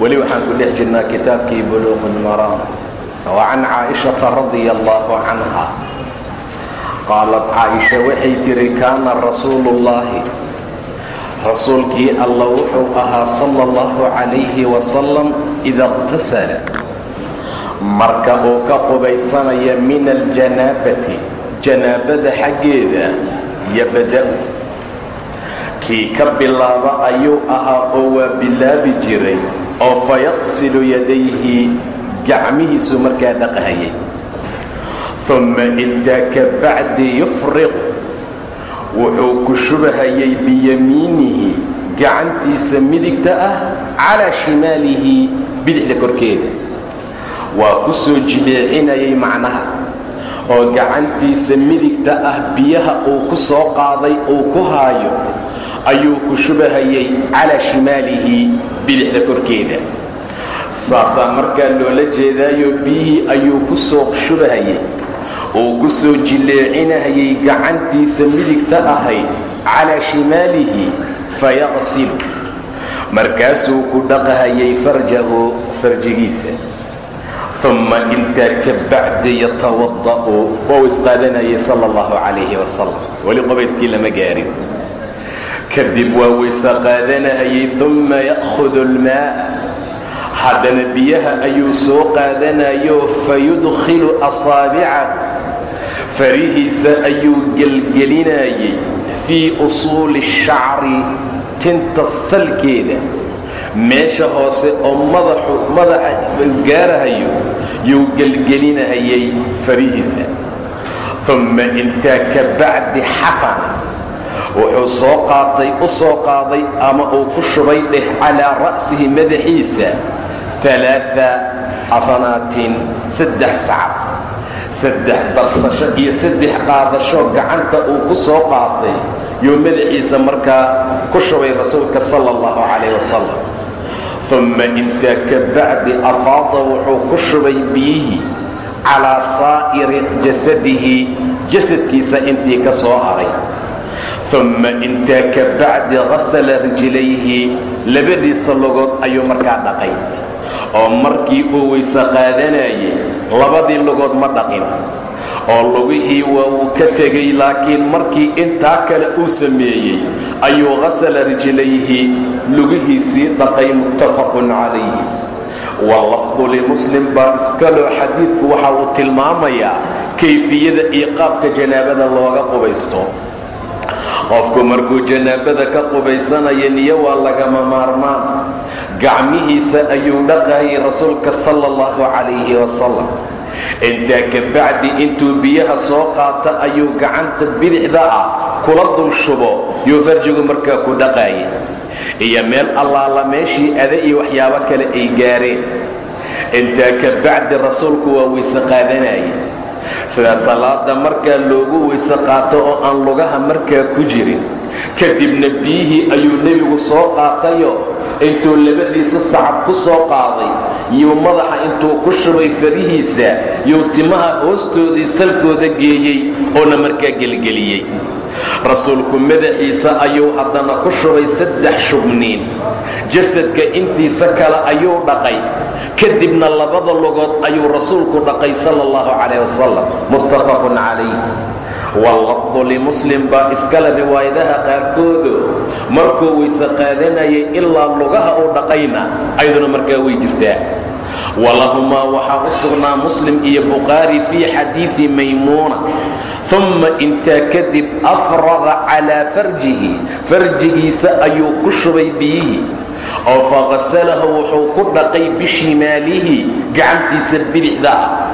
weli waxaan ku dhex jirnaa kitaabkii buluuq lmaraam wa can caaishata radia allahu canha. Qaalad caaisha waxay tihi kaana rasuuluullaahi rasuulkii alla wuxuu ahaa sala allahu calayhi wasalam ida iqtasala. Marka uu ka qubaysanaya min aljanaabati janaabada xaggeeda yabada-u kii ka bilaaba ayuu ahaa oo waa bilaabi jiray oo fayaqsilu yadayhi gacmihiisu markaa dhaqahayay. Uma intaa ka bacdi yufriqu wuxuu ku shubahayay biyamiinihi gacantiisa midigta ah calaa shimaalihi bidixda korkeeda. Waa ku soo jileecinayay macnaha oo gacantiisa midigta ah biyaha uu ku soo qaaday uu ku haayo ayuu ku shubahayay calaa shimaalihi bidixda korkeeda. Saasaa markaa loola jeedaayo biyihii ayuu ku soo shubahayay. Uu ku soo jileecinahayay gacantiisa midigta ahayd calaa shimaalihi fayaqsilu markaasuu ku dhaqahayay farjahu farjigiisa. Uma intaa ka bacdi yatawada'u wou isqaadanayay sala allahu calayhi wasalam weli qobayskii lama gaarin kadib waa weyse qaadanahayay uma ya'hudu almaa'a. Haddana biyaha ayuu soo qaadanayo fayudkhilu asaabicahu farihiisa ayuu gelgelinayay fii usuuli shacri tinta salkeeda. Meesha hoose oo madaxu madaxa gaarahayo yuu gelgelinahayay farihiisa. Uma intaa ka bacdi xafana wuxuu soo qaatay u soo qaaday ama uu ku shubay dheh calaa ra'sihi madaxiisa alaaa xafanaatin saddex sacab saddex darsasho iyo saddex qaadasho gacanta uu ku soo qaatay yuu madaxiisa markaa ku shubay rasuulka sala allahu calayh wasalam uma intaa ka bacdi afaada wuxuu ku shubay biyihii calaa saa'iri jasadihi jasadkiisa intii ka soo haray uma intaa ka bacdi qasala rijlayhi labadiisa lugood ayuu markaa dhaqay oo markii uu weyse qaadanayay labadii lugood ma dhaqin oo lugihii waa wuu ka tegay laakiin markii intaa kale uu sameeyey ayuu qasala rijlayhi lugihiisii dhaqay muttafaqun calayhi walafdu limuslim baa iskaloo xadiidku waxa uu tilmaamayaa kayfiyada iyo qaabka janaabada looga qubaysto qofku markuu janaabada ka qubaysanaya niyo waa lagama maarmaan. Gacmihiisa ayuu dhaqayay rasuulka sala allahu calayhi wasalam intaa ka bacdi intuu biyaha soo qaata ayuu gacanta bidixda ah kula dul shubo yuu farjigu markaa ku dhaqaayay. Iyo meel allaala meeshii ada iyo waxyaabo kale ay gaareen. Intaa ka bacdi rasuulku waa weyse qaadanayay sida salaada markaa loogu weyse qaato oo aan lugaha markaa ku jirin kadibna biyihii ayuu nebigu soo qaatayo. Intuu labadiisa sacab ku soo qaaday yuu madaxa intuu ku shubay farihiisa yuu timaha hoostoodii salkooda geeyey oona markaa gelgeliyey rasuulku madaxiisa ayuu haddana ku shubay saddex shubniin. Jasadka intiisa kale ayuu dhaqay. Kadibna labada lugood ayuu rasuulku dhaqay sala allahu calayh wasalam muttafaqun calayh wallafdu limuslim baa iskale riwaayadaha qaarkoodu. Markuu weyse qaadanayay ilaa lugaha uu dhaqayna ayaduna markaa way jirtaa walahumaa waxaa u sugnaa muslim iyo bukhaari fii xadiidi maymuuna uma intaa kadib afraqa calaa farjihi farjigiisa ayuu ku shubay biyihii oo faqasalahu wuxuu ku dhaqay bishimaalihi gacantiisa bidixda ah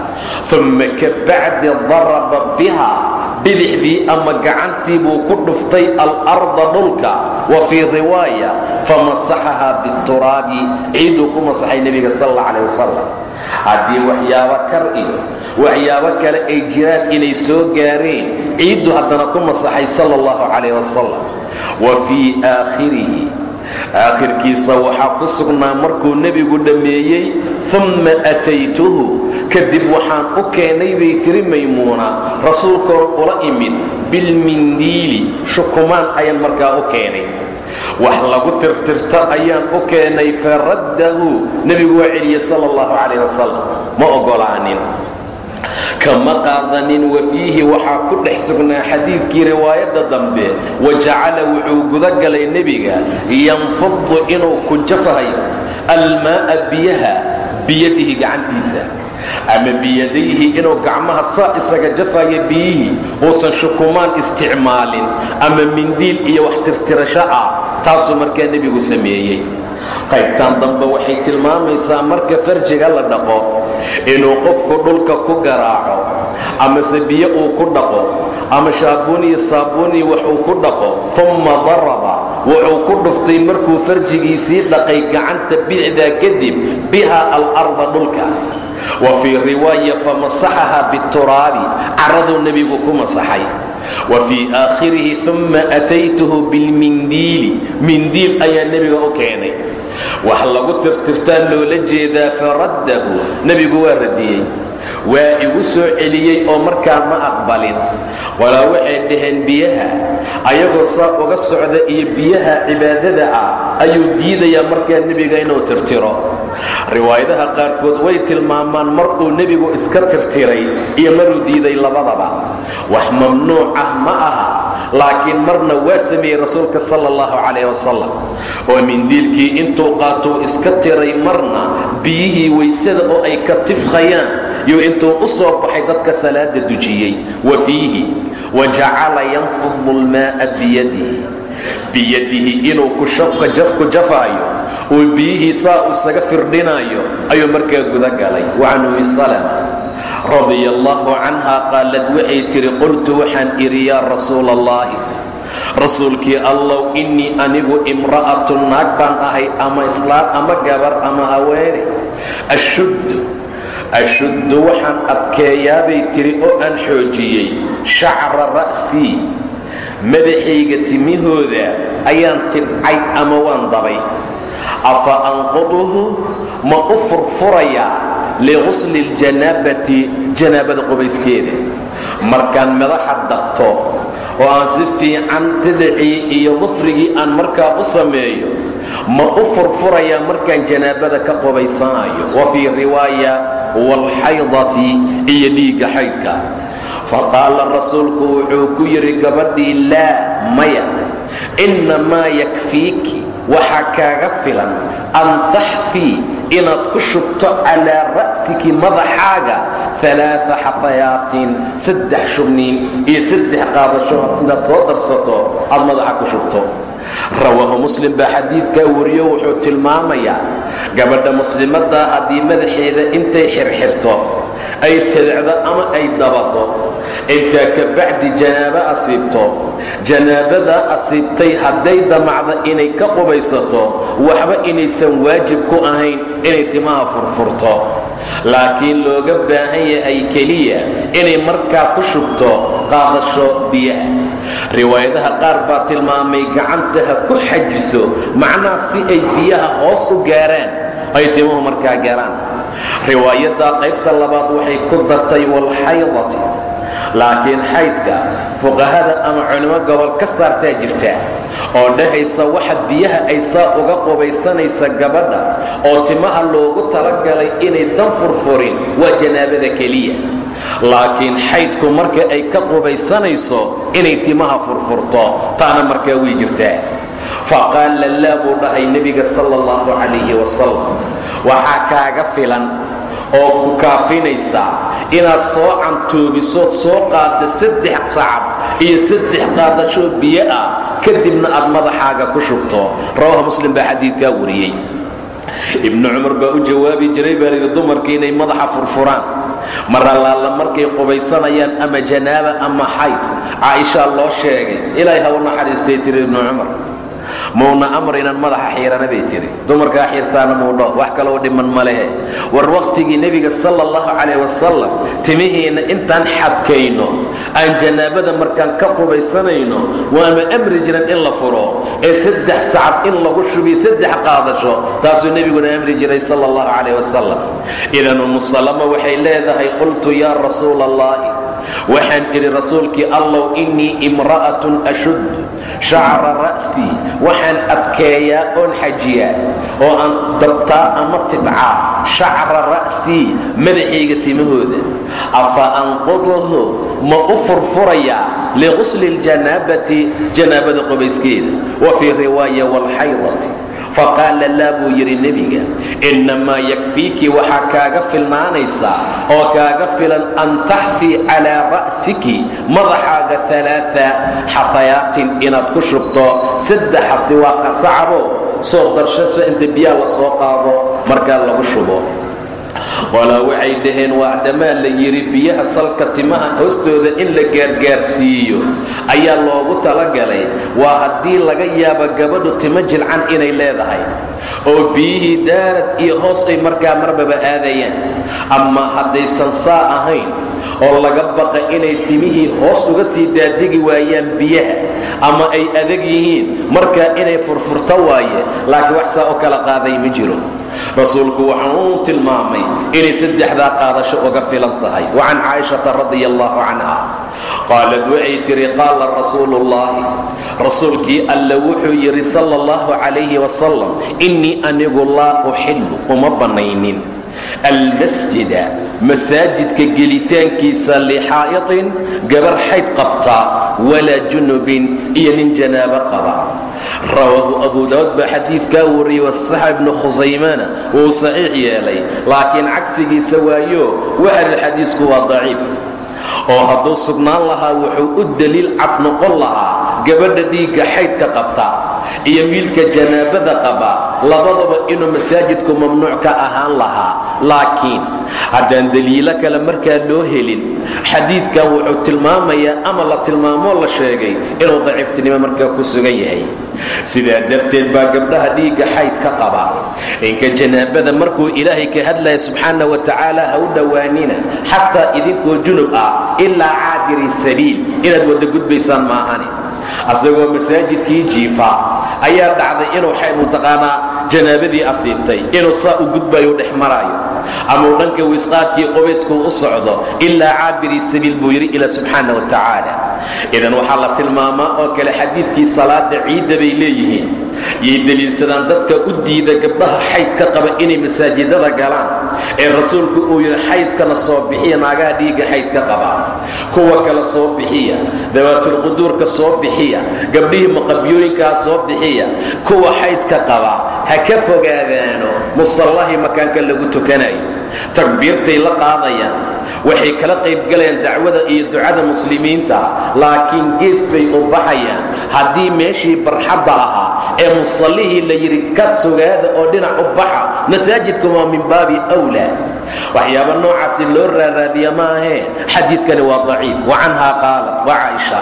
uma ka bacdi daraba biha bidixdii ama gacantii buu ku dhuftay alarda dhulka wa fii riwaaya famasaxahaa bituraabi ciiduu ku masaxay nebiga sal alla wasalam haddii waxyaabo kar iyo waxyaabo kale ay jiraan inay soo gaareen ciiddu haddana ku masaxay sala allahu calayh wasalam wa fii aakhirihi aakhirkiisa waxaa ku sugnaa markuu nebigu dhammeeyey umma ataytuhu. Kadib waxaan u keenay bay tiri maymuuna rasuulkoon ula imid bilmindiili. Shukumaan ayaan markaa u keenay. Wax lagu tirtirta ayaan u keenay faraddahu nebigu waa celiyey sala allahu calayh wasalam ma oggolaanin kama qaadanin wa fiihi waxaa ku dhex sugnaa xadiidkii riwaayadda dambe wa jacala wuxuu gudagalay nebiga yanfudu inuu ku jafahayo almaa'a biyaha biyadihi gacantiisa. Ama biyadayhi inuu gacmaha saa isaga jafayo biyihii uusan shukumaan isticmaalin ama mindiil iyo wax tirtirasho ah taasuu markaa nebigu sameeyey qaybtan dambe waxay tilmaamaysaa marka farjiga la dhaqo inuu qofku dhulka ku garaaco amase biyo uu ku dhaqo ama shaabuuniyo saabuuni wax uu ku dhaqo umma daraba wuxuu ku dhuftay markuu farjigiisii dhaqay gacanta bicdaa kadib biha alarda dhulka. Wa fii riwaaya famasaxaha bituraabi caraduu nebigu ku masaxay wa fii aakhirihi umma ataytuhu bilmindiili mindiil ayaa nebiga u keenay. Wax lagu tirtirtaa loola jeedaa faraddahu nebigu waa radiyey waa igu soo celiyey oo markaa ma aqbalin. Walaa waxay dhaheen biyaha ayagoo saa uga socda iyo biyaha cibaadada ah ayuu diidayaa markaa nebiga inuu tirtiro. Riwaayadaha qaarkood way tilmaamaan markuu nebigu iska tirtiray iyo maruu diiday labadaba. Wax mamnuuc ah ma aha laakiin marna waa sameeyey rasuulka sala allahu calayh wasalam oo mindiilkii intuu qaatuu iska tiray marna biyihii waysada oo ay ka tifkhayaan yuu intuu u soo baxay dadka salaada dujiyey. Wa fiihi wa jacala yanfudu lmaa'a biyadihi. Biyadihi inuu kushafka jafku jafaayo. Uu biyihii saa isaga firdhinaayo ayuu markaa guda galay. Wacan umi salama radia allahu canha qaalad waxay tihi qultu waxaan idhi yaa rasuula allahi rasuulkii allow innii anigu imra'atu naag baan ahay ama islaan ama gabar ama haweene ashuddu ashuddu waxaan adkeeyaabay tiri oo aan xoojiyey. Shacra ra'sii madaxayga timihooda ayaan tidcay ama waan dabay. Afa anquduhu ma u furfurayaa liqusli ljanaabati janaabada qubayskeeda. Markaan madaxa daqto oo aan si fiican tadacii iyo dufrigii aan markaa u sameeyo ma u furfurayaa markaan janaabada ka qubaysanayo. Wa fii riwaaya waalxaydati iyo dhiigga xaydka. Faqaala rasuulku wuxuu ku yidhi gabadhii laa maya innamaa yakfiiki waxaa kaaga filan an taxfii inaad ku shubto calaa ra'siki madaxaaga alaaa xafayaatin saddex shubniin iyo saddex qaadasho inaad soo darsato aad madaxa ku shubto rawaahu muslim baa xadiidkaa wariyo wuxuu tilmaamayaa gabadha muslimaddaa haddii madaxeeda intay xirxirto ay tadacdo ama ay dabado intaa ka bacdi janaabo asiibto janaabadaa asiibtay hadday damacda inay ka qubaysato waxba inaysan waajib ku ahayn inay timaha furfurto. Laakiin looga baahan yahay keliya inay markaa ku shubto qaadasho biyaha riwaayadaha qaar baa tilmaamay gacanta ha ku xajiso macnaha si ay biyaha hoos u gaaraan. Ay timuhu markaa gaaraan. Riwaayaddaa qaybta labaad waxay ku dartay walxaydati laakiin xaydka fuqahada ama culimo gobol ka saartaa jirta oo dhahaysa waxa biyaha ay saa uga qubaysanaysa gabadha oo timaha loogu talagalay inaysan furfurin waa janaabada keliya. Laakiin xaydku marka ay ka qubaysanayso inay timaha furfurto taana markaa way jirtaa. Faqaala laa buu dhahay nebiga sala allahu calayhi wasalam waxaa kaaga filan oo ku kaafinaysaa inaad soo cantoobisood soo qaadda saddex sacab iyo saddex qaadashoo biyo ah kadibna aad madaxaaga ku shubto. Rawaha muslim baa xadiidkaa wariyey. Ibnu cumar baa u jawaabi jiray baa layidhi dumarka inay madaxa furfuraan mar allaala markay qubaysanayaan ama janaaba ama xayd caaishaa loo sheegay ilaahay ha u naxariistay tiri ibnu cumar muuna amr inaan madaxa xiirana bay tiri. Dumarkaa xiirtaana muudho wax kaloo dhiman ma lehe. War wakhtigii nebiga sala allahu calayh wasalam timihiinna intaan xadkayno aan janaabada markaan ka qubaysanayno waanu amri jiran in la furo ee saddex sacad in lagu shubiyo saddex qaadasho taasuu nebiguna amri jiray sala allahu calayh wasalam idan umu salama waxay leedahay qultu yaa rasuula allahi waxaan idhi rasuulkii allow innii imra'atun ashud shacra ra'sii waxaan adkeeyaa oon xajiyaa oo aan dabtaa ama tidcaa shacra ra'sii madaxayga timahooda. Afa anquduhu ma u furfurayaa liqusli اljanaabati janaabada qubayskeeda wa fii riwaaya wاlxaydati faqaala laa buu yidhi nebiga innamaa yakfiiki waxaa kaaga filnaanaysaa oo kaaga filan an taxfii calaa ra'siki madaxaaga alaaa xafayaatin inaad ku shubto saddex xafi waa qasacabo soo darshasho inta biyaa la soo qaado markaa lagu shubo qolaa waxay dhaheen waacdamaa la yidhi biyaha salka timaha hoostooda in la gaargaarsiiyo ayaa loogu talagalay. Waa haddii laga yaabo gabadhu timo jilcan inay leedahay oo biyihii daarad iyo hoos ay markaa marbaba aadayaan. Ama haddaysan saa ahayn oo laga baqa inay timihii hoos uga sii daadigi waayaan biyaha ama ay adag yihiin markaa inay furfurto waaye laakiin wax saa u kala qaaday ma jiro rasuulku waxaan uu tilmaamay inay saddexdaa qaadasho uga filan tahay. Wa can caaishata radia allahu canha qaalad waxay tidhi qaala rasuulu ullaahi rasuulkii alla wuxuu yidhi sala allahu calayhi wasalam innii anigu laa uxillu uma bannaynin almasjida masaajidka gelitaankiisa lixaa'itin gabar xayd qabta walaa junubin iyo nin janaabo qaba rawaahu abu daawud baa xadiidkaa wariyey wasaxa ibnu khusaymana wuu saxiix yeelay laakiin cagsigiisa waayo waxari xadiisku waa daciif oo hadduu sugnaan lahaa wuxuu u deliil cad noqon lahaa gabadha dhiigga xaydka qabta iyo wiilka janaabada qaba labadaba inuu masaajidku mamnuuc ka ahaan lahaa. Laakiin haddaan deliilo kale markaa loo helin xadiidkan wuxuu tilmaamayaa ama la tilmaamoo la sheegay inuu daciiftinimo markaa ku sugan yahay. Sidaa darteed baa gabdhaha dhiigga xayd ka qaba. Inka janaabada markuu ilaahay ka hadlaya subxaana wa tacaala ha u dhowaanina xataa idinkoo junub ah ilaa caabiri sabiil. Inaad wadda gudbaysaan maahani asagoo masaajidkii jiifa ayaa dhacday inuu mutaqaanaa janaabadii asiibtay inuu saa u gudbayo u dhex maraayo ama uu dhanka wisqaadkii qobayskuu u socdo ilaa caabiri sabiil buu yidhi ila subxaana wa tacaala. Idan waxaa la tilmaamaa oo kale xadiidkii salaada ciidda bay leeyihiin. Yay deliilsadaan dadka u diida gabdhaha xayd ka qaba inay masaajidada galaan. Ee rasuulku uu yidhi xaydkana soo bixiya naagaha dhiigga xayd ka qaba. Kuwa kale soo bixiya dawaatulquduurka soo bixiya gabdhihii maqabyooyinkaa soo bixiya kuwa xaydka qaba ha ka fogaadaano musallahii makaanka lagu tukanayo takbiirtay la qaadayaan waxay kala qaybgalayaan dacwada iyo ducada muslimiinta laakiin gees bay u baxayaan. Haddii meeshii barxadda ahaa ee musallihii la yidhi ka sugaada oo dhinac u baxa masaajidku waa min baabi wlaa waxyaaba noocaasi loo raaraadiya maahee xadiidkani waa daciif. Wa canhaa qaalat wa caaisha.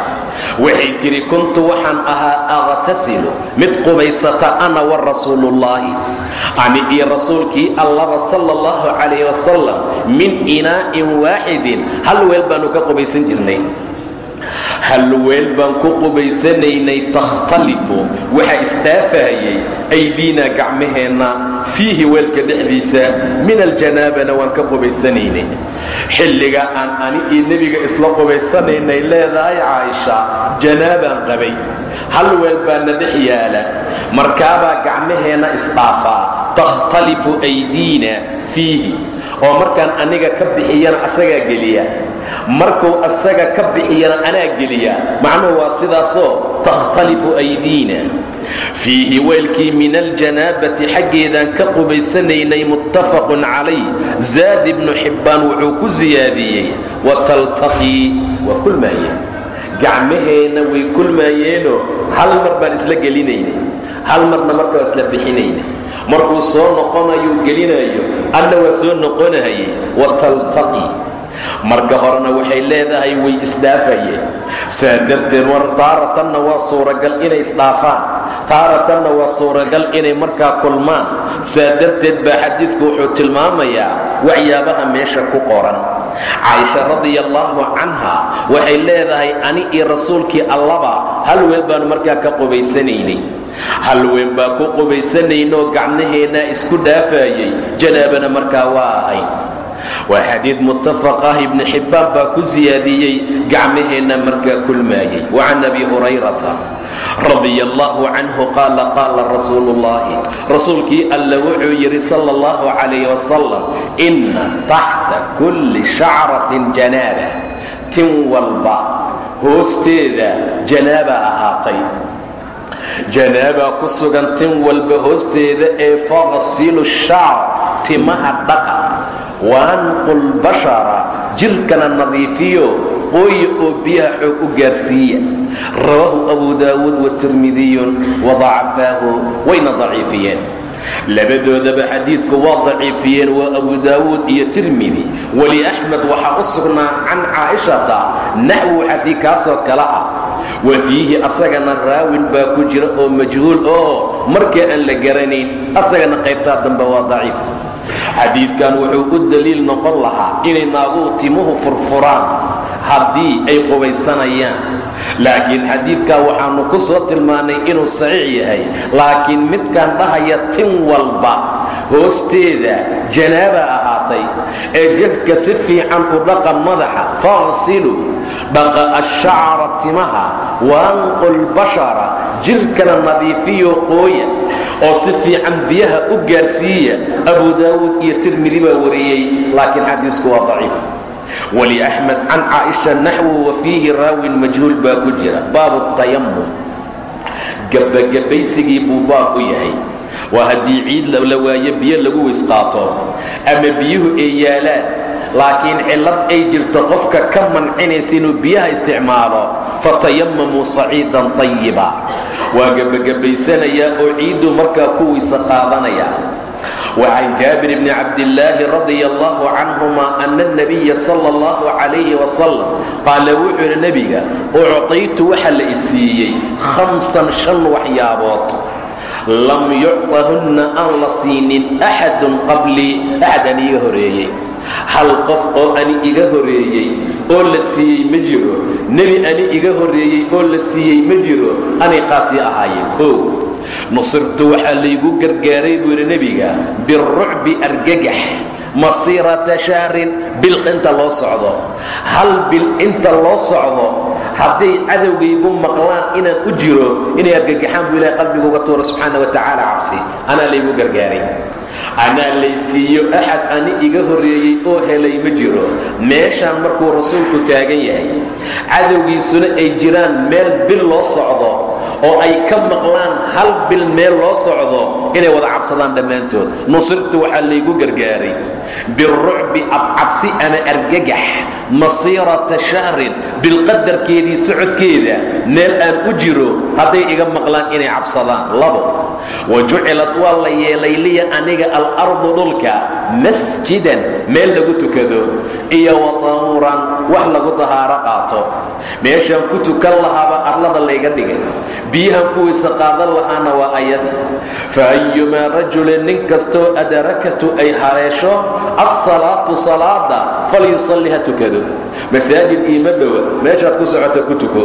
Waxay tidhi kuntu waxaan ahaa aqtasilu mid qubaysata ana wa rasuuluullaahi ani iyo rasuulkii allaba sala allahu calayh wasalam min inaa'in waaxidin hal weel baannu ka qubaysan jirnay. Hal weel baan ku qubaysanaynay takhtalifu waxaa istaafahayay aydiinaa gacmaheenna fiihi weelka dhexdiisa min aljanaabana waan ka qubaysanaynay. Xilliga aan ani iyo nebiga isla qubaysanaynay leedahay caaisha janaabaan qabay. Hal weel baana dhex yaalla markaabaa gacmaheenna isdhaafaa takhtalifu aydiina fiihi oo markaan aniga ka bixiyana asagaa geliya. Markuu asaga ka bixiyana anaa geliya macnuhu waa sidaasoo takhtalifu aydiina. Fiihi weelkii min aljanaabati xaggeedaan ka qubaysanaynay muttafaqun calayh zaad ibnu xibbaan wuxuu ku siyaadiyey wataltaqii waa kulmaayeen gacmaheenna way kulmaayeenoo hal mar baan isla gelinaynay. Hal marna marka isla bixinaynay markuu soo noqonayuu gelinayo anna waa soo noqonahayay wataltaqii marka horena waxay leedahay way isdhaafayeen. Saa darteed war taaratanna waa suuragal inay isdhaafaan. Taaratanna waa suuragal inay markaa kulmaan. Saa darteed baa xadiidku wuxuu tilmaamayaa waxyaabaha meesha ku qoran. Caaisha radia allaahu canha waxay leedahay ani iyo rasuulkii allaba hal weel baanu markaa ka qubaysanaynay hal ween baa ku qubaysanaynoo gacmaheennaa isku dhaafayay janaabana markaa waa ahayn waa xadiid muttafaq ah. Ibnu xibbaan baa ku siyaadiyey. Gacmaheenna markaa kulmaayay wa can abi hurayrata radia allaahu canhu qaala qaala rasuulu ullaahi rasuulkii alla wuxuu yidhi sala allahu calayh wasalam inna taxta kulli shacratin janaaba. Tin walba hoosteeda janaaba ahaatay janaabaa ku sugan tin walba hoosteeda ee faqsilu shacar timaha dhaqa waanqul bashara jirkana nadiifiyo qooya oo biyaha xoog u gaarsiiya. Rawaahu abu daawuud watirmidiyun wadacafaahu wayna daciifiyeen. Labadoodaba xadiidku waa daciifiyeen waa abu daawuud iyo tirmidi weli axmed waxaa u sugnaa can caa'ishata naxwu xadii kaasoo kale ah wa fiihi asagana raawin baa ku jira oo majhuul oo markaa aan la garanayn asagana qaybtaa dambe waa daciif. Xadiidkan wuxuu u daliil noqon lahaa inay naaguhu timuhu furfuraan haddii ay qubaysanayaan laakiin xadiidkaa waxaannu ku soo tilmaannay inuu saxiix yahay laakiin midkaan dhahaya tin walba hoosteeda janaaba ahaatay ee jafka si fiican u dhaqa madaxa faqsilu dhaqa ashacra timaha waanqul bashara jirkana nadiifiyo qooya oo si fiican biyaha u gaarsiiya. Abu daawuud iyo tirmidi baa wariyey laakiin xadiisku waa daciif wali axmed can caaisha naxwu wa fiihi raawin majhuul baa ku jira. Baabu tayamum gabagabaysigii buu baab u yahay. Waa haddii ciid la waayo biyo lagu weysqaato ama biyuhu ay yaalaan laakiin cillad ay jirto qofka ka mancinaysa inuu biyaha isticmaalo fatayamamuu saciidan tayiba waa gebagabaysanayaa oo ciidduu markaa ku weyse qaadanaya وعن جابر بن عبد الله رضي الله عنهما أن النبي صلى الله عليه وسلم قال وحر نبيga أعطيت waxa la isiiyey خمسا شن waxyaabood lam yucطahunna aan la siinin أxad qablii أxad an iga horeeyey hal qof oo ani iga horeeyey oo la siiyey ma jiro nebi ani iga horeeyey oo la siiyey ma jiro anay qaasii ahaayeen o nusirtu waxaa laygu gargaaray buu yidhi nebiga birucbi argagax masiirata shahrin bil inta loo socdo. Hal bil inta loo socdo hadday cadowgaygu maqlaan inaan u jiro inay argagaxaan buu ilahay qalbigu uga tuura subxaana wa tacaala cabsi anaa laygu gargaaray. Anaa laysiiyo axad ani iga horreeyey oo helay ma jiro. Meeshaan markuu rasuulku taagan yahay cadowgiisuna ay jiraan meel bil loo socdo oo ay ka maqlaan hal bil meel loo socdo inay wada cabsadaan dhammaantood. Nusirtu waxaa laygu gargaaray birucbi abcabsi ama argagax masiirata shahrin bilqadarkeedii socodkeeda meel aan u jiro hadday iga maqlaan inay cabsadaan labo wa jucilat waa la yeelay liya aniga alardu dhulka masjidan meel lagu tukado iyo wa tahuuran wax lagu tahaaro qaato meeshaan ku tukan lahaaba arlada layga dhigay biyahan ku weyse qaadan lahaana waa ayada fa ayumaa rajulin nin kastoo adarakatu ay haleesho assalaatu salaada falyusalli ha tukado masaajid iima dhowa meeshaad ku socota ku tuko.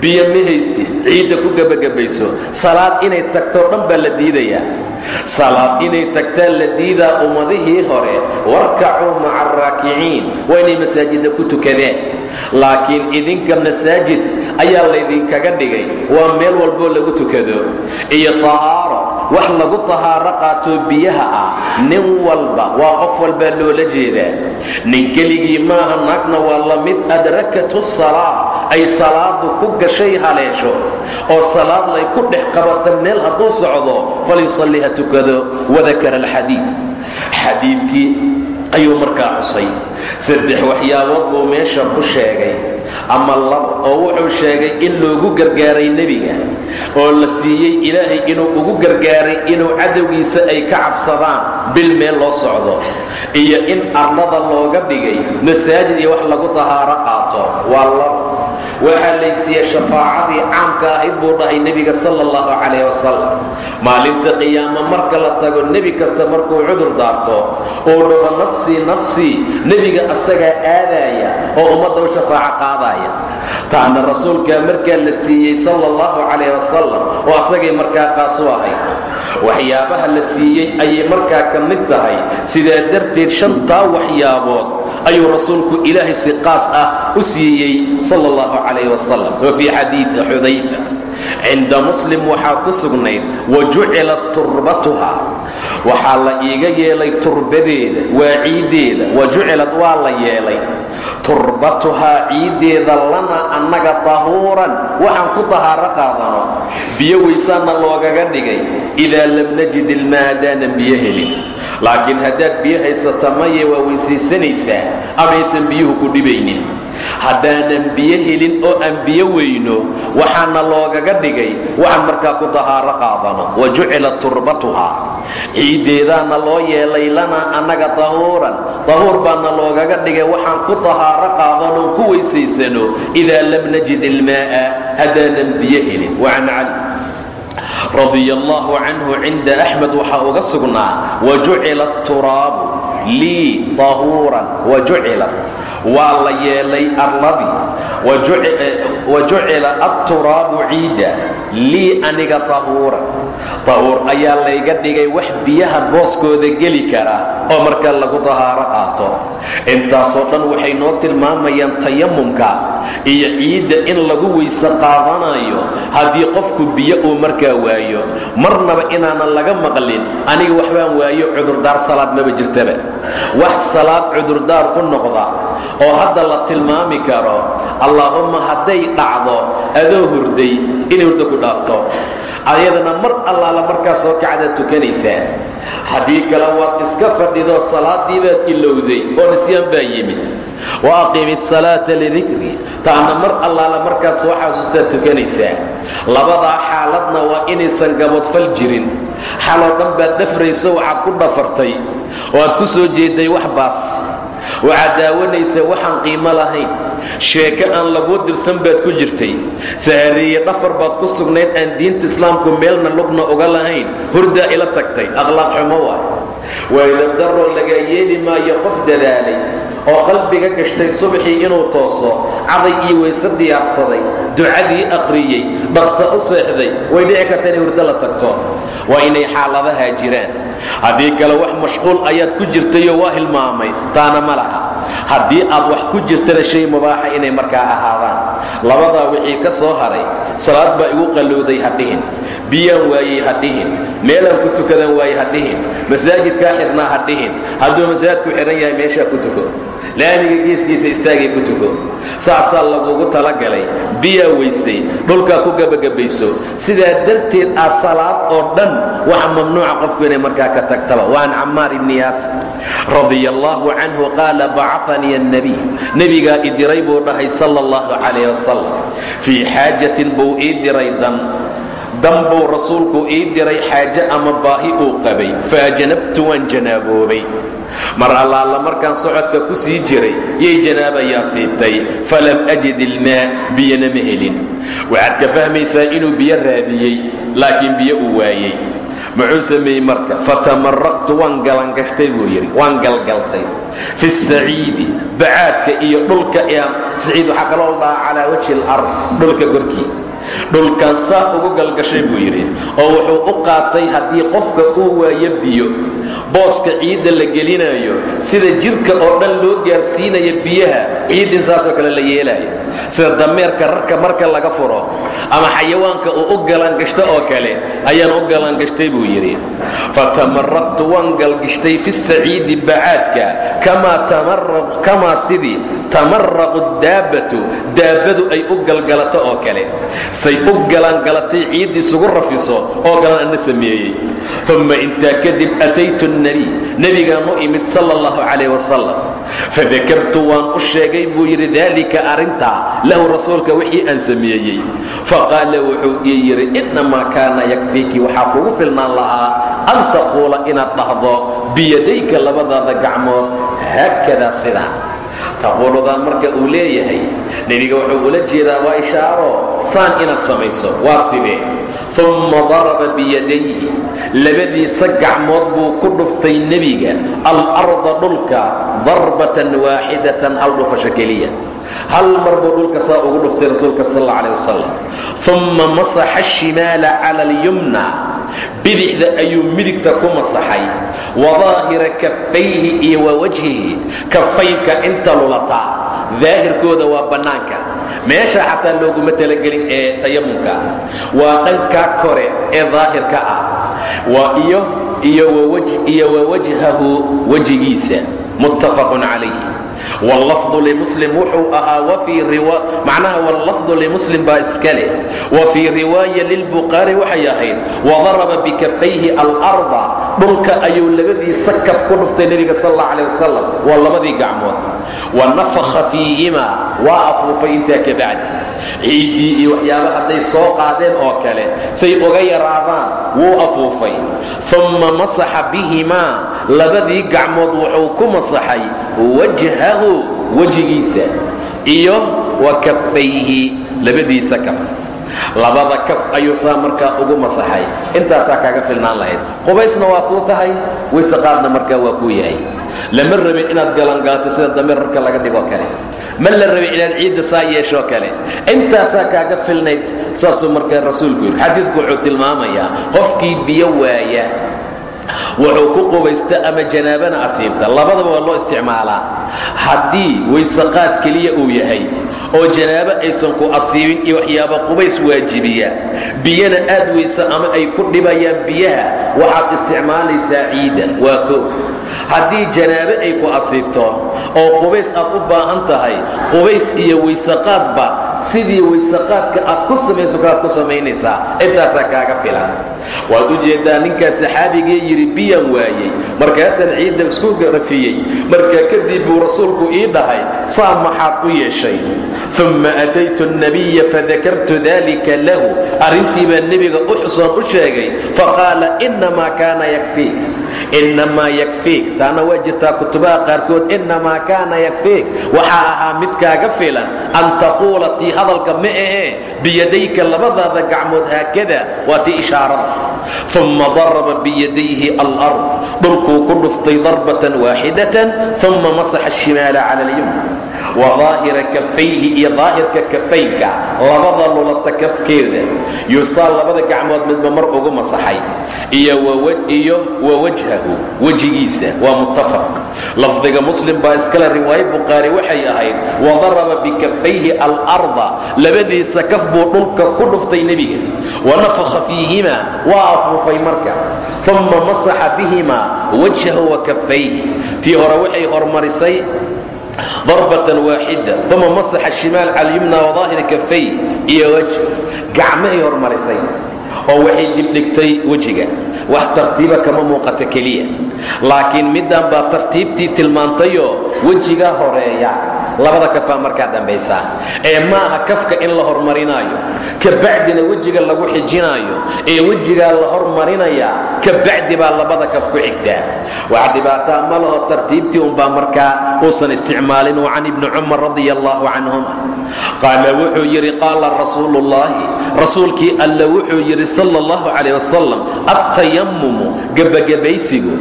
Biyo ma haysti ciidda ku gebagabayso salaad inay tagtoo dhan baa la diidayaa salaad inay tagtaan la diidaa ummadihii hore. Warkacuu maca araakiciin waa inay masaajidda ku tukadeen laakiin idinka masaajid ayaa laydinkaga dhigay. Waa meel walboo lagu tukado. Iyo tahaaro wax lagu tahaaro qaatoo biyaha ah. Nin walba waa qof walbaa loola jeedaa nin keligii maaha naagna waa la mid. Adrakatu salaa ay salaadu ku gashay haleesho. Oo salaad lay ku dhex qabata meel hadduu socdo falyusalli ha tukado wadakara alxadiid. Xadiidkii ayuu markaa xusay saddex waxyaabood buu meesha ku sheegay ama laba oo wuxuu sheegay in loogu gargaaray nebiga oo la siiyey ilaahay inuu ugu gargaaray inuu cadowgiisa ay ka cabsadaan bil meel loo socdo iyo in arlada looga dhigay masaajid iyo wax lagu tahaaro qaato. Waa laba waxaa laysiiyey shafaacadii caamka ahayd buu dhahay nebiga sala allahu calayh wasalam maalinta qiyaamo marka la tago nebi kasta markuu cudur daarto uu dhaho nafsii nafsii nebiga asagaa aadaaya oo ummadda u shafaaco qaadaya taana rasuulkaa markaa la siiyey sala allahu calayh wasalam oo asagay markaa qaasu ahayd waxyaabaha la siiyey ayay markaa ka mid tahay. Sidaa darteed shantaa waxyaabood ayuu rasuulku ilaahay si qaas ah u siiyey sala allahu calayh wasalam wa fii xadiidi xudayfa. Cinda muslim waxaa ku sugnayd wa jucilat turbatuha. Waxaa la iiga yeelay turbadeeda waa ciiddeeda wa jucilad waa la yeelay. Turbatuhaa ciiddeeda lana annaga tahuuran. Waxaan ku tahaaro qaadano. Biyo weysaana loogaga dhigay. Idaa lam najid ilmaa haddaanan biyo helin laakiin haddaad biyo haysata maye waa weysaysanaysaa amaysan biyuhu ku dhibaynin. Haddaanan biyo helin oo aan biyo weyno waxaana loogaga dhigay waxaan markaa ku tahaaro qaadano. Wa jucilat turbatuhaa ciiddeedaana loo yeelay lanaa annaga tahuuran tahuur baana loogaga dhigay waxaan ku tahaaro qaadano ku weysaysano idaa lam najid ilmaa'a haddaanan biyo helin. Wacan cali radia allahu canhu cinda axmed waxaa uga sugnaa wajucila turaabu lii tahuuran wajucilat waa la yeelay arladii wajucila atturaabu ciida lii aniga tahuuran. Tahuur ayaa layga dhigay wax biyaha booskooda geli kara oo markaa lagu tahaaro qaato intaasoo dhan waxay noo tilmaamayaan tayamumka iyo ciidda in lagu weyse qaadanayo haddii qofku biyo uu markaa waayo. Marnaba inaanan laga maqlin aniga waxbaan waayo cudurdaar salaad maba jirtaba. Wax salaad cudurdaar u noqda oo hadda la tilmaami karo allaahumma hadday dhacdo adoo hurday inay hurdo ku dhaafto. Ayadana mar allaala markaa soo kacdaad tukanaysaa haddii kale waad iska fadhido salaadii baad ilowday oo nisyaan baa yimid wa aqimi asalaata lidikri. Taana mar allaala markaad soo xasuustaad tukanaysaa. Labadaa xaaladna waa inaysan gabodfal jirin. Xaloo dhan baad dhafrayso waxaad ku dhafartay. Oo aad ku soo jeeday wax baas waxaad daawanaysa waxaan qiimo lahayn. Sheeko aan laguu dirsan baad ku jirtay. Sahareeye dhafar baad ku sugnayd aan diinta islaamku meelna lugna uga lahayn. Hurdaa ila tagtay. Akhlaaq xumo waay waydabdaroo lagaa yeeli maayo qof dadaalay oo qalbiga gashtay subaxii inuu tooso caday iyo wayse diyaarsaday ducadii akhriyey dhaqsa u seexday way dhici karta inay hurdo la tagto. Waa inay xaaladahaa jiraan haddii kale wax mashquul ayaad ku jirtayoo waa hilmaamay taana ma laha haddii aad wax ku jirtana shay mubaaxa inay markaa ahaadaan. Labadaa wixii ka soo haray salaad baa igu qallowday ha dhihin biyaan waayey ha dhihin meelaan ku tukadan waayey ha dhihin masaajidkaa xidhnaa ha dhihin hadduu masaajidku xidhan yahay meeshaa ku tuko. Laamiga geeskiisa istaagay ku tuko. Saasaa lagugu talagalay. Biyaa weysay dhulkaa ku gebagabayso sidaa darteed ah salaad oo dhan waxa mamnuuca qofku inay markaa ka tagtaba. Waan cammaar ibni yaasir radia allaahu canhu qaala bacafanii annebiy nebigaa i diray buu dhahay sala allahu calayh wasalam fii xaajatin buu ii diray dan dan buu rasuulku ii diray xaaje ama baahi uu qabay. Faajanabtu waan janaaboobay mar allaala markaan socodka ku sii jiray yay janaabayaa siibtay. Falam ajid ilmaa biyana ma helin. Waxaad ka fahmaysaa inuu biyo raadiyey laakiin biyo uu waayey muxuu sameeyey marka? Fatamaraqtu waan galangashtay buu yidhi. Waan galgaltay. Fi saciidi bacaadka iyo dhulka saciid waxaa kaloo dhahaa calaa wajhi alard dhulka korkii dhulkan saa ugu galgashay buu yidhi oo wuxuu u qaatay haddii qofka uu waayo biyo. Booska ciidda la gelinayo sida jidhka oo dhan loo gaarsiinayo biyaha ciiddin saasoo kale la yeelaayo. Sida dameerka rarka marka laga furo ama xayawaanka uu u galangasho oo kale ayaan u galangashtay buu yidhi. Fatamaraqtu waan galgishtay fi saciidi bacaadka kamaa sidii tamaraqu daabbatu daabbadu ay u galgalato oo kale say u galangalatay ciiddii isugu rafiso oo galan ana sameeyey. Uma intaa kadib ataytu nebiy nebigaan u imid sala allahu calayh wasalam fadakartu waan u sheegay buu yidhi daalika arrintaa lahu rasuulka wixii aan sameeyey. Faqaala wuxuu ii yidhi innamaa kaana yakfiiki waxaa kugu filnaan lahaa an taquula inaad dhahdo biyadayka labadaada gacmood haakadaa sidaa taquuludaan marka uu leeyahay nebiga wuxuu ula jeedaa waa ishaaro saan inaad samayso waa sidee umma daraba biyadayhi labadiisa gacmood buu ku dhuftay nebiga alarda dhulka darbatan waaxidatan hal dhufasho keliya hal mar buu dhulka saa ugu dhuftay rasuulka sal alla aleh wasalam umma masaxa ashimaala cala alyumna bidixda ayuu midigta ku masaxay wa daahira kafayhi iyo wa wajhihi kafaynka inta lulataa daahirkooda waa bannaanka meesha xataa looguma talagelin ee tayamumka waa dhankaa kore ee daahirka ah. Waa iyo iyo wa wajhahu wejigiisa muttafaqun calayh wallafdu limuslim wuxuu ahaa macnaha wallafdu limuslim baa iskale wa riwaaya lilbukaari waxay ahayd wadaraba bikafayhi alarda dhulka ayuu labadiisa kaf ku dhuftay nebiga sal alla caleh wasalam waa labadii gacmood wa nafakha fiihimaa waa afuufay intaa kabacdi ciiddii iyo waxyaaba hadday soo qaadeen oo kale say uga yaraadaan wuu afuufay uma masaxa bihimaa labadii gacmood wuxuu ku masaxay wajhahu wejigiisa iyo wa kafayhi labadiisa kaf. Labada kaf ayuu saa markaa ugu masaxay. Intaasaa kaaga filnaan lahayd. Qubaysna waa kuu tahay wayse qaadna markaa waa kuu yahay. Lama rabin inaad galangaatay sida dameer rarka laga dhigoo kale. Ma la rabin inaad ciidda saa yeeshoo kale. Intaasaa kaaga filnayd saasuu markaa rasuulku yidhi. Xadiidku wuxuu tilmaamayaa qofkii biyo waaya wuxuu ku qubaysta ama janaabana asiibta. Labadaba waa loo isticmaalaa. Haddii waysaqaad keliya uu yahay oo janaabo aysan ku asiibin iyo waxyaaba qubays waajibiya biyana aad weysa ama ay ku dhibayaan biyaha waxaad isticmaalaysaa ciidda. Waa koof haddii janaabo ay ku asiibto oo qubays aad u baahan tahay qubays iyo waysaqaadba sidii waysaqaadka aad ku samayso kaaad ku samaynaysaa intaasaa kaaga filan. Waad u jeeddaa ninkaa saxaabigee yidhi biyan waayey. Markaasaan ciidda isku rafiyey markaa kadib buu rasuulku ii dhahay saa maxaad u yeeshay. Uma ataytu الnabiya fadakartu dalika lahu. Arrintii baa nebiga u xusoon u sheegay faqaala inamaa kaana yakfiik inamaa yakfiik taana waa jirtaa kutubaha qaarkood inamaa kaana yakfiik waxaa ahaa mid kaaga filan an taquula tii hadalka ma ahee biyadayka labadaada gacmood haakada waa tii ishaarada uma daraba biyadayhi alard dhulkuu ku dhuftay darbatan waaxidatan uma masaxa ashimaala cala alyumna wa daahira kafayhi iyo daahirka kafaynka labada lulata kafkeeda. Yuusaa labada gacmood midba mar ugu masaxay. Iyo wa wajhahu wejigiisa. Waa muttafaq. Lafdiga muslim baa iskale riwaaye bukhaari waxay ahayd wadaraba bikafayhi alarda. Labadiisa kaf buu dhulka ku dhuftay nebiga. Wanafakha fiihima waa afuufay marka. Uma masaxa bihima wajhahu wa kafayhi. Tii hore waxay hormarisay darbatan waaxida uma masaxa shimaal cala yumna wadaahiri kafay iyo wajh. Gacmahay hormarisay oo waxay dibdhigtay wejiga. Wax tartiiba kama muuqata keliya. Laakiin middan baa tartiibtii tilmaantayoo wejigaa horreeya labada kafaa markaa dambaysaa. Ee ma aha kafka in la hormarinaayo kabacdina wejiga lagu xijinaayo ee wejigaa la hormarinayaa kabacdi baa labada kaf ku xigtaa wax dhibaataa ma laho tartiibtii unbaa markaa uusan isticmaalin wa can ibni cumar radia allahu canhuma. Qaala wuxuu yidhi qaala rasuuluullaahi rasuulkii alla wuxuu yidhi sala allahu calayh wasalam attayamumu gebagabaysigu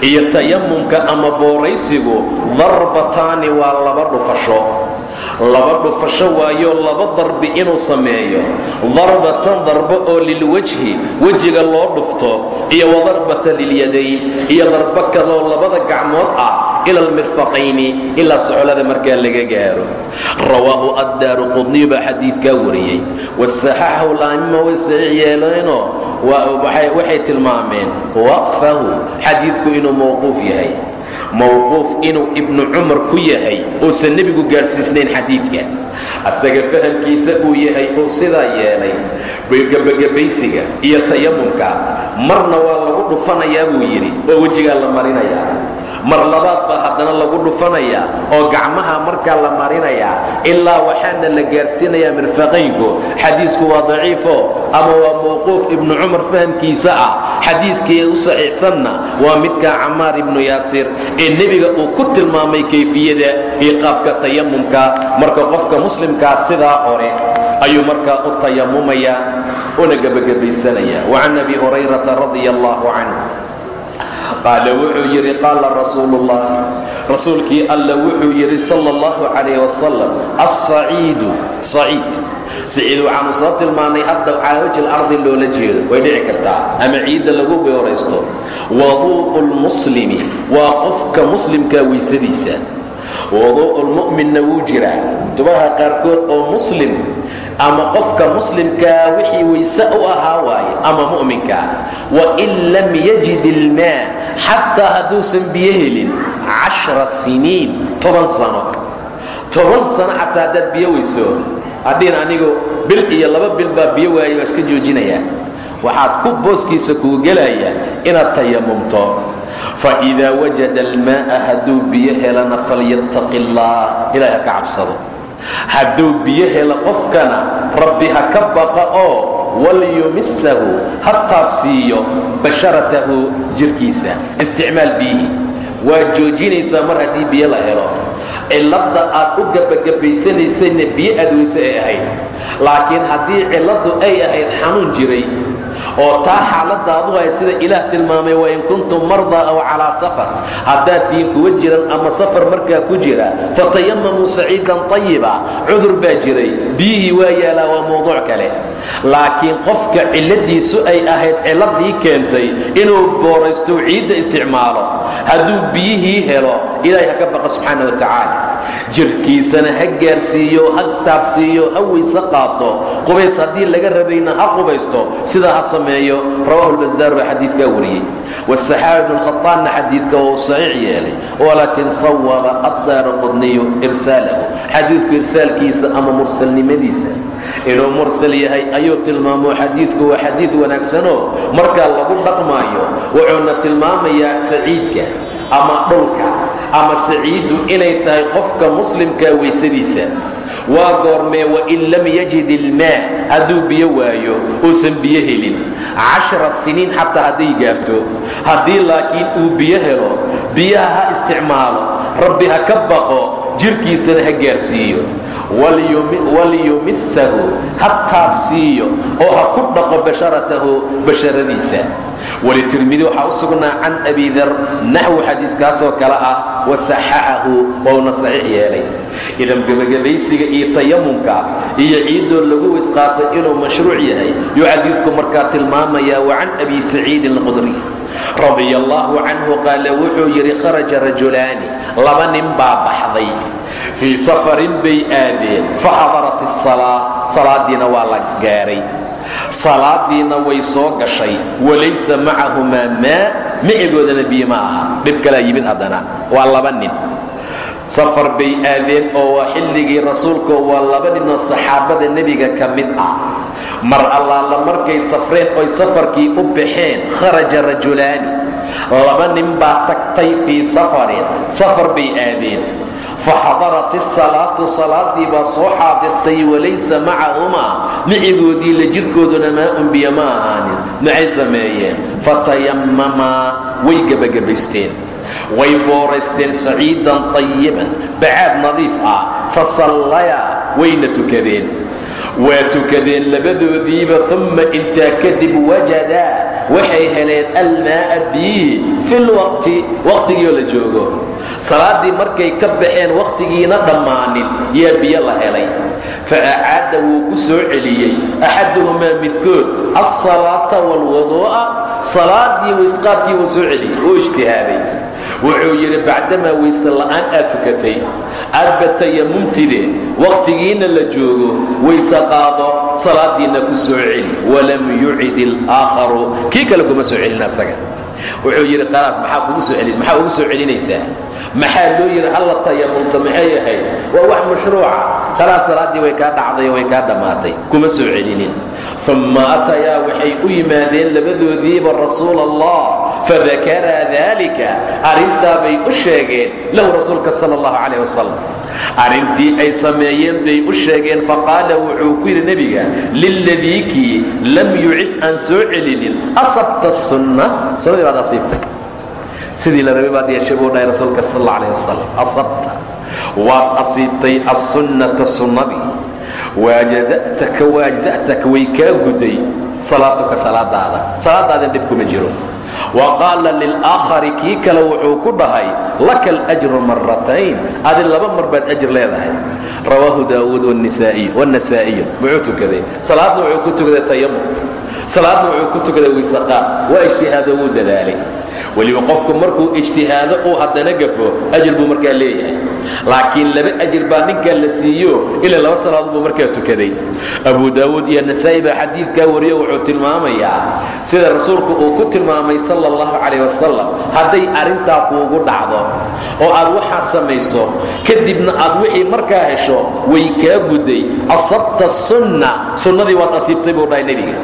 iyo tayamumka ama booraysigu darbataani waa laba dhufasho laba dhufasho waayo laba darbi inuu sameeyo. Darbatan darbo oo lilwajhi wejiga loo dhufto iyo wadarbata lilyadayn iyo darbo kaloo labada gacmood ah ila almirfaqayni ilaa socolada markaa laga gaaro. Rawaahu addaaru qudniy baa xadiidkaa wariyey. Wasaxaxahu laamima way saxiix yeeleenoo waxay tilmaameen waqfahu xadiidku inuu mawquuf yahay mawquuf inuu ibnu cumar ku yahay uusan nebigu gaadhsiisnayn xadiidka. Asaga fahamkiisa uu yahay uu sidaa yeelay gebagabaysiga iyo tayamumka. Marna waa lagu dhufanayaa buu yidhi oo wejigaa la marinayaa mar labaad baa haddana lagu dhufanayaa oo gacmaha markaa la marinayaa ilaa waxaana la gaarsiinayaa mirfaqaynku xadiisku waa daciifo ama waa mawquuf ibnu cumar fahamkiisa ah. Xadiiskii u saxiixsanna waa midka camaar ibnu yaasir ee nebiga uu ku tilmaamay kayfiyada iyo qaabka tayamumka marka qofka muslimkaa sidaa hore ayuu markaa u tayamumaya una gebagabaysanaya wacan abi hurayrata radia allahu canhu qaala wuxuu yidhi qaala rasuulu ullahi rasuulkii alla wuxuu yidhi sala allahu calayh wasalam alsaciidu saciid. Saciid waxaanu soo tilmaannay hadda calaa wajhi lardi loola jeedo. Way dhici kartaa ama ciidda lagu beoraysto waduu'u lmuslimi waa qofka muslimkaa weysadiisa. Waduu'u lmu'minna wuu jiraa. Dubaha qaarkood oo muslim ama qofka muslimkaa wixii wayse u ahaa waaye ama mu'minkaa wain lam yajid ilmaa xataa hadduusan biyo helin cashara siniin toban sano. Toban sano xataa haddaad biyo weyso hadhiin anigu bil iyo laba bil baa biyo waayay waa iska joojinayaa waxaad ku booskiisa kuu gelaya inaad tayamumto faidaa wajada almaa'a hadduu biyo helana falyattaqi allah ilaah ha ka cabsado hadduu biyo helo qofkana rabbi ha ka baqa oo walyumisahu ha taabsiiyo basharatahu jirkiisa. Isticmaal biyihi waa joojinaysaa mar haddii biyo la helo. Cilladda aad u gebagabaysanaysayna biyo aad weyse ay ahayd. Laakiin haddii cilladdu ay ahayd xanuun jiray oo taa xaaladaadu ay sida ilaah tilmaamay wain kuntum mardaa aw calaa safar. Haddaad tihiin kuwa jiran ama safar markaa ku jira fatayamamuu saciidan tayiba cudur baa jiray biyihii waa yaalaa waa mawduuc kale. Laakiin qofka cilladiisu ay ahayd cilladii keentay inuu booraysto ciidda isticmaalo hadduu biyihii helo ilaahay ha ka baqa subxaana wa tacaala jirkiisana ha gaarsiiyo ha taabsiiyo ha weyse qaato. Qubays haddii laga rabayna ha qubaysto. Sidaa ha sameeyo rawahu lbazaar baa xadiidkaa wariyey. Wasaxaabi ibnu lkhataanna xadiidka wuu saxiix yeelay. Walaakin sawaba addaara qudniyu irsaalahu. Xadiidku irsaalkiisa ama mursalnimadiisa. Inuu mursal yahay ayuu tilmaamo xadiidku waa xadiid wanaagsanoo markaa lagu dhaqmaayo wuxuuna tilmaamayaa saciidka ama dhulka ama saciiddu inay tahay qofka muslimkaa weysadiisa. Waa goormee wain lam yajid ilmaa hadduu biyo waayo uusan biyo helin. Cashara siniin xataa hadday gaarto. Haddii laakiin uu biyo helo biyaha ha isticmaalo. Rabbi ha ka baqo jirkiisana ha gaarsiiyo walyumisahu ha taabsiiyo oo ha ku dhaqo basharatahu basharadiisa walitirmidi waxaa u sugnaa can abi dar naxwu xadiiskaasoo kale ah wasaxaxahu wauna saxiix yeelay idan gebagabaysiga iyo tayamumka iyo ciiddoo lagu weysqaatay inuu mashruuc yahay yuu xadiidku markaa tilmaamayaa wa can abi saciidin alqudri radia allaahu canhu qaala wuxuu yidhi kharaja rajulaani laba nin baa baxday fii safarin bay aadeen. Faxadarat asalaa salaadiina waa la gaaray. Salaadiina way soo gashay. Walaysa macahumaa maa micigoodana biyo ma aha. Dhib kalaa yimid haddana. Waa laba nin. Safar bay aadeen oo waa xilligii rasuulko waa laba ninoo saxaabada nebiga ka mid ah. Mar allaala markay safreen oy safarkii u baxeen kharaja rajulaani. Laba nin baa tagtay fii safarin. Safar bay aadeen faxadarat isalaatu salaadii baa soo xaadirtay walaysa macahumaa micigoodii la jirkooduna maa-un biyo ma ahaanin maxay sameeyeen fatayammamaa way gebagabaysteen way booraysteen saciidan tayiban bacaad nadiif ah fa sallayaa wayna tukadeen waa tukadeen labadoodiiba umma intaa kadib wajadaa waxay heleen almaa'a biyihi fi lwaqti waqtigiioo la joogo. Salaaddii markay ka baxeen wakhtigiina dhammaanin yaa biyo la helay. Fa acaada wuu ku soo celiyey. Axaduhumaa midkood alsalaata waalwaduu'a salaaddii waysqaadkii wuu soo celiyey uu ijtihaaday wuxuu yidhi bacdamaa wayse la'aan aad tukatay aadba tayamumtide wakhtigiina la joogo wayse qaado salaadiina ku soo celi walam yucid ilaakharu kii kale kuma soo celin asaga. Wuxuu yidhi khalaas maxaa kugu soo celin maxaa ugu soo celinaysaa? Maxaa loo yidhi halla tayamumta maxay ahayd? Waa wax mashruuca. Khalaas salaaddii way kaa dhacday way kaa dhammaatay kuma soo celinin uma atayaa waxay u yimaadeen labadoodiiba rasuul allah fadakaraa daalika arrintaa bay u sheegeen lahu rasuulka sala allahu calayh wasalam arrintii ay sameeyeen bay u sheegeen faqaala wuxuu ku yidhi nebiga liladii kii lam yucid aan soo celinin asabta sunna sunnadii baad asiibtay sidii la baad yeeshay buu dhahay rasuulka sal alla alayh wasalam asabta waad asiibtay assunnata sunnadii waajaza'taka waajza'taka way kaa guday salaatuka salaadaada. Salaadaadin dhib kuma jiro. Wa qaala lilaakhari kii kale wuxuu ku dhahay laka alajru maratayn adi laba mar baad ajir leedahay. Rawaahu daawuud wannasaa'iyu muxuu tukaday. Salaadna wuxuu ku tukaday tayamum salaadna wuxuu ku tukaday waysaqaa waa ijtihaado wuu dadaalay weliba qofku markuu ijtihaado uu haddana gafo ajir buu markaa leeyahay laakiin laba ajir baa ninkaa la siiyo ilaa laba salaadood buu markaa tukaday. Abu daawuud iyo nasaa'i baa xadiidkaa wariyo wuxuu tilmaamayaa sida rasuulku uu ku tilmaamay sala allahu calayh wasalam hadday arrintaa kuugu dhacdo oo aad waxaa samayso kadibna aad wixii markaa hesho way kaa gudday. Asabta sunna sunnadii waad asiibtay buu dhahay nebiga.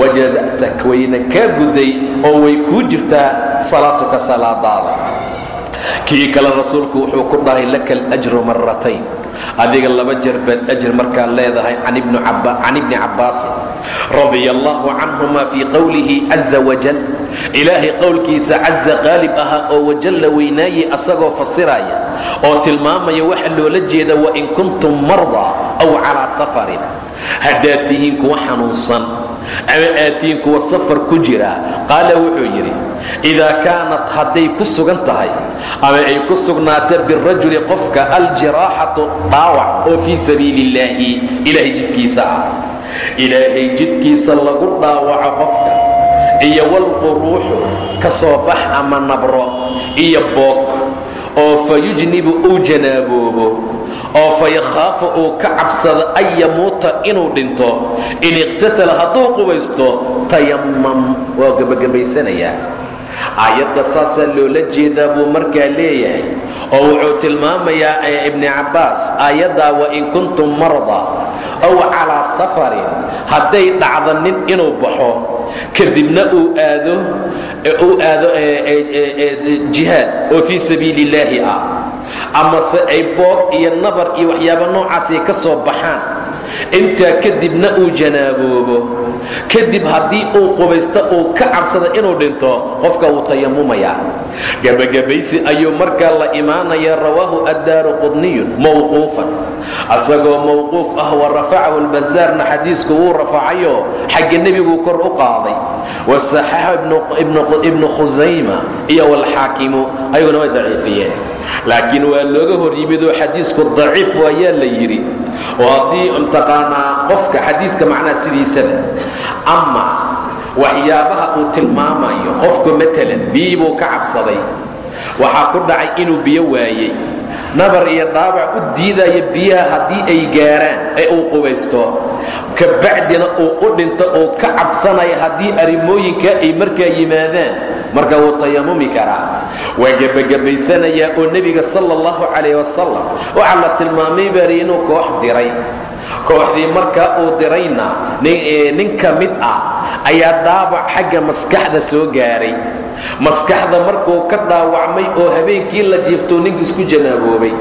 Wajaza'tak wayna kaa gudday oo way kuu jirtaa salaatuka salaadaada kii kale rasuulku wuxuu ku dhahay laka alajru maratayn adiga laba jeer baad ajir markaad leedahay can ibni cabbaasin radia allahu canhuma fii qowlihi caza wajal ilaahay qowlkiisa caza qaalib ahaa oo wajalla weynaaye asagoo fasiraya oo tilmaamaya waxa loola jeeda wain kuntum mardaa aw calaa safarin. Haddaad tihiin kuwa xanuunsan ama aad tihiin kuwa safar ku jira. Qaala wuxuu yidhi idaa kaanat hadday ku sugan tahay ama ay ku sugnaata birajuli qofka aljiraaxatu dhaawac oo fii sabiili illaahi ilaahay jidkiisa ah. Ilaahay jidkiisa lagu dhaawaco qofka iyo walquruuxu ka soo bax ama nabro iyo boog oo fa yujnibu uu janaaboobo oo fa yakhaafu uu ka cabsado an yamuuta inuu dhinto in iqhtasala hadduu qubaysto tayamam waa gebagabaysanayaa aayadda saasaa loola jeedaa buu markaa leeyahay oo wuxuu tilmaamayaa ibni cabbaas aayaddaa wain kuntum marda aw calaa safarin hadday dhacdo nin inuu baxo kadibna uu aado uu aado jihaad oo fii sabiili illaahi ah amase ay boog iyo nabar iyo waxyaaba noocaasay ka soo baxaan. Intaa kadibna uu janaaboobo kadib haddii uu qubaysto uu ka cabsada inuu dhinto qofka wuu tayamumayaa. Gebagabaysi ayuu markaa la imaanayaa rawaahu addaaru qudniyun mawquufan. Asagoo mawquuf ah wa rafacahu albasaarna xadiisku wuu rafacayo xagga nebiguu kor u qaaday. Wasaxaxa ibnu khusayma iyo walxaakimu ayaguna way daciifiyeen. Laakiin waa looga hor yimidoo xadiisku daciif waayaa la yidhi. Oo haddii mtaqaanaa qofka xadiiska macnaha sidiisaba ama waxyaabaha uu tilmaamayo qofku matalan biyii buu ka cabsaday. Waxaa ku dhacay inuu biyo waayey. Nabar iyo dhaawac u diidaya biyaha haddii ay gaaraan ee uu qubaysto. Kabacdina uu u dhinto uu ka cabsanaya haddii arrimooyinka ay markaa yimaadaan. Marka wuu tayamumi karaa. Waa gebagabaysanayaa oo nebiga sala allahu calayh wasalam waxaa la tilmaamay baari inuu koox diray kooxdii markaa uu dirayna nin ka mid ah ayaa dhaawac xagga maskaxda soo gaaray. Maskaxda markuu ka dhaawacmay oo habeenkii la jiiftou ninka isku janaaboobay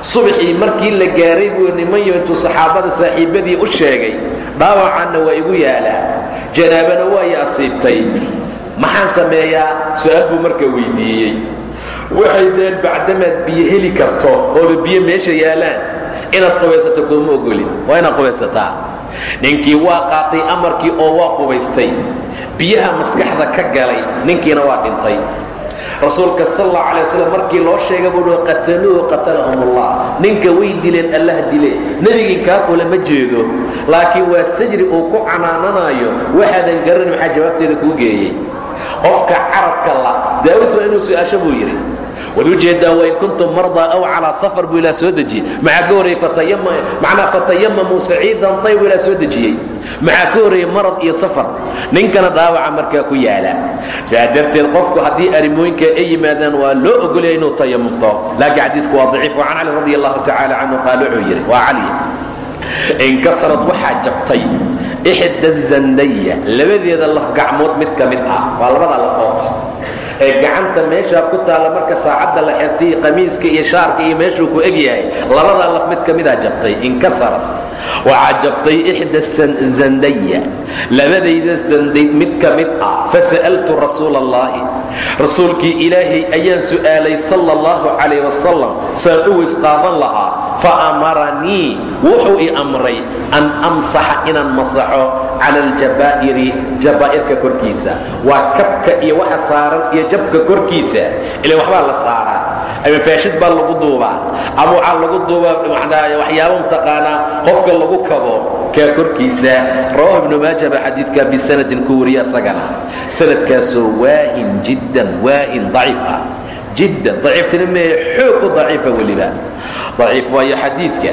subaxii markii la gaaray buu nimanyo intuu saxaabada saaxiibbadii u sheegay dhaawacanna waa igu yaalaa janaabana waa i asiibtay maxaan sameeyaa? Su'aal buu marka weydiiyey. Waxay dheen bacdamaad biyo heli karto ooba biyo meesha yaalaan inaad qubaysato kooma ogolin waa inaad qubaysataa. Ninkii waa qaatay amarkii oo waa qubaystay biyaha maskaxda ka galay ninkiina waa dhintay. Rasuulka sal alla alay waslam markii loo sheega buuhi qataluuhu qatalahum ullah ninka way dileen allah dile nebigii kaa kule ma jeedo laakiin waa sajri uu ku canaananayo waxaadan garanin maxaa jawaabteeda kuu geeyey. Qofka carabka la daawis waa inuu su'aasho buu yidhi waad u jeedaa wain kuntum mardaa aw calaa safar buu ilaa soo dejiyey. Maxaa ka horreeyey macnaa fatayamamuu saciidan tayb ilaa soo dejiyey. Maxaa ka horreeyey marad iyo safar? Ninkana dhaawaca markaa ku yaalla. Sidaa darteed qofku haddii arrimooyinka ay yimaadaan waa loo ogolaya inuu tayamumto laakiin xadiisku waa daciif. Wa can cali radi allahu tacala canhu qaal wuxuu yidhi waa cali inkasarad waxaa jabtay ixda zandaya labadeeda lafgacmood mid ka mid ah. Waa labada lafood ee gacanta meeshaa ku taalla marka saacadda la xirtay qamiiska iyo shaarka iyo meeshuu ku eg yahay labadaa laf mid ka midaa jabtay inkasarad waxaa jabtay ixda zandaya labadayda zandayd mid ka mid ah fasa'altu rasuula allahi rasuulkii ilaahay ayaan su'aalay sala allahu calayh wasalam saan u weys qaadan lahaa faamaranii wuxuu i amray an amsaxa inaan masaxo cala aljabaa'iri jabaa'irka korkiisa waa kabka iyo waxa saaran iyo jabka korkiisa ilan waxbaa la saaraa ama faashid baa lagu duubaa ama waxaa lagu duubaa waxyaabo mtaqaanaa qofka lagu kabo kaa korkiisa. Rawahu ibnu maaja baa xadiidka bisanadin ku wariya asagana. Sanadkaasoo waahin jiddan waahin daciif ah jiddan daciiftina xoog u daciifa weliba. Daciif waayo xadiidka.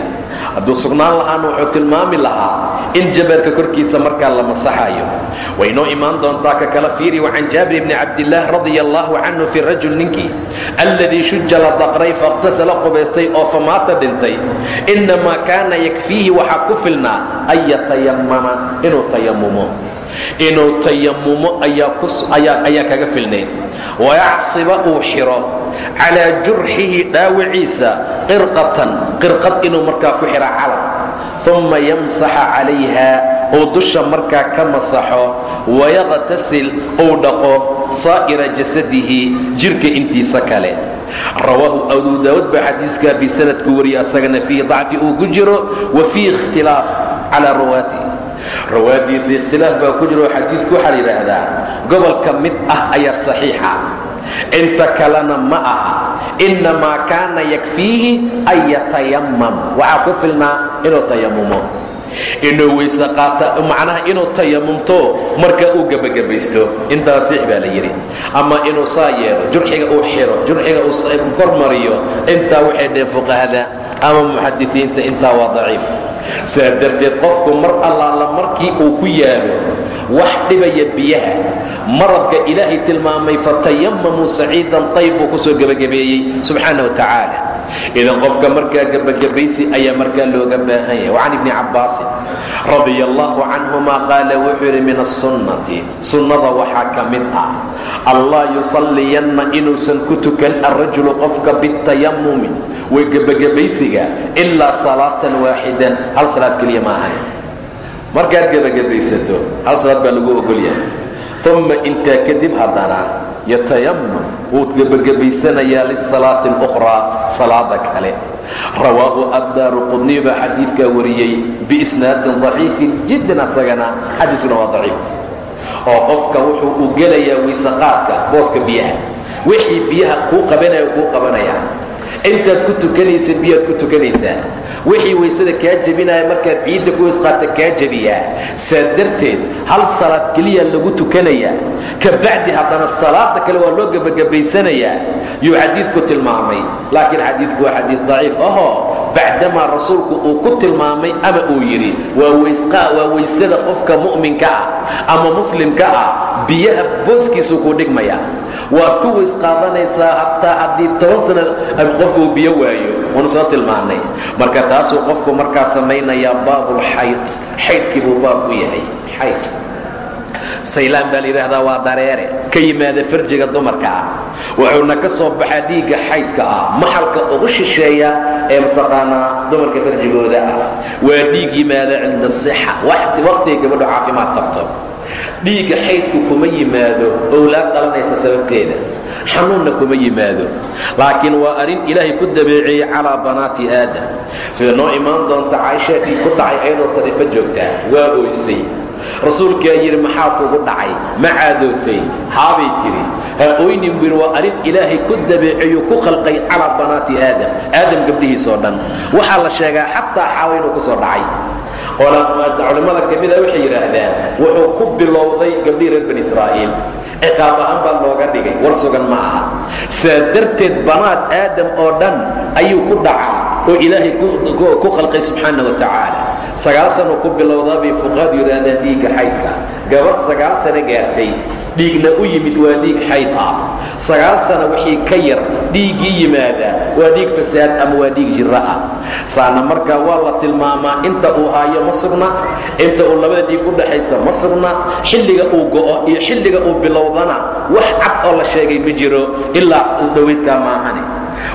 Hadduu sugnaan lahaana wuxuu tilmaami lahaa in jabarka korkiisa markaa la masaxayo waynoo imaan doontaa ka kala fiiri wacan jaabir bni cabdillaah radia allahu canhu fi rajul ninkii alladii shuja la daqray faاqtasala qubaystay oo famaata dhintay innamaa kaana yakfiihi waxaa ku filnaa an yatayamama inuu tayamumo inuu tayamumo ayaa kaga filnayd. Wayacsiba uu xiro calaa jurxihi dhaawiciisa qirqatan qirqad inuu markaa ku xira calan uma yamsaxa calayha uu dusha markaa ka masaxo wayaqtasil uu dhaqo saa'ira jasadihi jirka intiisa kale. Rawaahu abu daawud baa xadiiskaa bisanadku wariya asagana fiihi dacfi uu ku jiro wa fiihi ikhtilaaf calaa rawaati rawaadiisa ikhtilaaf baa ku jiro xadiidku waxaa la yidhaahdaa gobolka mid ah ayaa saxiixa. Inta kalena ma aha. Innamaa kaana yakfiihi an yatayammam. Waxaa ku filnaa inuu tayamumo inuu weyse qaata macnaha inuu tayamumto marka uu gebagabaysto intaa siix baa la yidhi. Ama inuu saa yeelo jurxiga uu xiro jurxiga uu kormariyo intaa waxay dheen fuqahada ama muxadisiinta intaa waa daciif saa darteed qofku mar allaala markii uu ku yaalo wax dhibaya biyaha maradka ilaahay tilmaamay fatayamamuu saciidan tayb buu ku soo gebagabeeyey subxaana wa tacaala. Idan qofka markaa gebagabaysi ayaa markaa looga baahan yahay. Wacan ibni cabbaasin radia allahu canhuma qaala wuxuu yidhi min asunnati sunnada waxaa ka mid ah allah yusalliyanna inuusan ku tukan alrajulu qofka bitayamumi way gebagabaysiga ilaa salaatan waaxidan hal salaad keliya ma ahayn markaad gebagabaysato hal salaad baa lagu ogol yahay uma intaa kadib haddana yatayamam wuu gebagabaysanayaa lisalaati اlukhraa salaada kale. Rawaahu addaaru qudniy baa xadiidkaa wariyey biisnaadin daciifin jiddan asagana xadiiskuna waa daciif. Oo qofka wuxuu u gelayaa weyseqaadka booska biyaha. Wixii biyaha kuu qabanaya kuu qabanaya intaad ku tukanaysa biyaad ku tukanaysaa wixii waysada kaa jebinaya markaad ciidda ku weysqaata kaa jebiyaa saa darteed hal salaad keliya lagu tukanayaa ka bacdi haddana salaada kale waa loo gebagabaysanayaa yuu xadiidku tilmaamay. Laakiin xadiidku waa xadiid daciif ahoo bacdamaa rasuulku uu ku tilmaamay ama uu yidhi waa weysada qofka mu'minka ah ama muslimka ah biyaha booskiisuu kuu dhigmayaa waad ku weys qaadanaysaa hataa haddii toban sana qofku uu biyo waayo waanu soo tilmaannay marka taasuu qofku markaa samaynayaa baabulxayd xaydkii buu baab u yahay xayd saylaan baa la yidhaahdaa waa dareere ka yimaada farjiga dumarka ah wuxuuna ka soo baxaa dhiigga xaydka ah maxalka ugu shisheeya ee mataqaanaa dumarka farjigooda ah waa dhiig yimaada cinda sixa waqtiga gabadho caafimaad qabto dhiigga xaydku kuma yimaado owlaad dhalanaysa sababteeda. Xanuunna kuma yimaado. Laakiin waa arrin ilaahay ku dabeeceeyey calaa banaati aadam. Sida noo imaan doonta caaishaa dhiig ku dhacay ayadoo sariifo joogtaa waa oysay. Rasuulkaa yidhi maxaa kugu dhacay? Ma caadootay haabay tidhi ha oynin buu waa arrin ilaahay ku dabeeceeyu ku khalqay calaa banaati aadam. Aadam gabdhihiisoo dhan waxaa la sheegaa xataa xaawa inuu ku soo dhacay culimmada ka mida waxay yidhaahdaan wuxuu ku bilowday gabdhihii reer bani israa'iil. Ciqaab ahaan baa looga dhigay war sugan ma aha. Saa darteed banaad aadam oo dhan ayuu ku dhacaa oo ilaahay ku khalqay subxaana wa tacaala. Sagaal sano ku bilowdaa bay fuqaadu yidhaahdaan dhiigga xaydka. Gabadh sagaal sano gaartay dhiigna u yimid waa dhiig xayd ah sagaal sano wixii ka yar dhiiggii yimaada waa dhiig fasaad ama waa dhiig jiro ah. Saana markaa waa la tilmaamaa inta uu haayo ma sugna inta uu labada dhiig u dhaxaysa ma sugna xilliga uu go'o iyo xilliga uu bilowdana wax cad oo la sheegay ma jiro ilaa dhowaydkaa maahane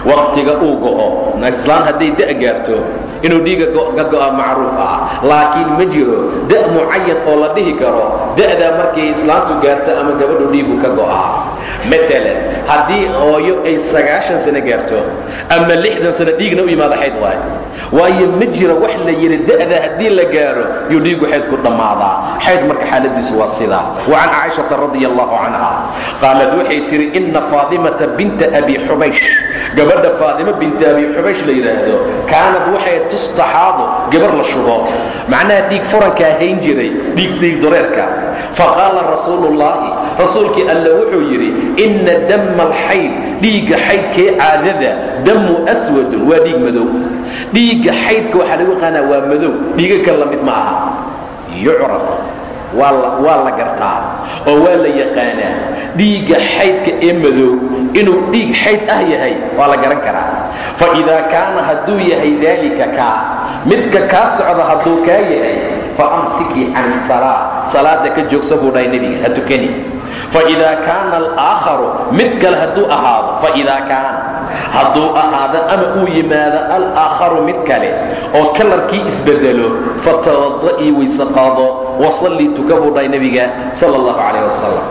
wakhtiga uu go'o. Islaan hadday da' gaarto inuu dhiiga ka go'a macruuf ah. Laakiin ma jiro da' mucayan oo la dhihi karo da'daa markay islaantu gaarto ama gabadhu dhiigu ka go'aa. Matalan haddii hooyo ay sagaashan sano gaarto ama lixdan sano dhiigna u yimaado xayd waayo waayo ma jiro wax la yidhi da'da haddii la gaaro yuu dhiigu xayd ku dhammaadaa xayd marka xaaladiisu waa sidaa. Wa can caaishata radia allahu canha qaalad waxay tidhi inna faadimata binta abi xubaysh gabadha faadimo binta abi xubaysh la yidhaahdo kaanad waxay tustaxaadu gabar la shubo. Macnaha dhiig furankaa hayn jiray dhiig dureerka. Faqaala rasuuluullaahi rasuulkii alla wuxuu yidhi inna damma alxayd dhiigga xaydkee caadada damu aswadun waa dhiig madow. Dhiigga xaydka waxaa lagu yaqaanaa waa madow dhiiga kale la mid ma aha. Yucraf waa la gartaa oo waa la yaqaanaa dhiigga xaydka ee madow inuu dhiig xayd ah yahay waa la garan karaa. Fa idaa kaana hadduu yahay daalika kaa midka kaa socda hadduu kaa yahay fa amsikii can isalaa salaada ka joogsa buu dhahay nebiga ha tukani. Faidaa kaana alaakharu mid kale hadduu ahaado faidaa kaana hadduu ahaado ama uu yimaado alaakharu mid kale oo kalarkii isbedelo fatawada'i wayse qaado wasallii tuka buu dhahay nebiga sala allahu calayh wasalam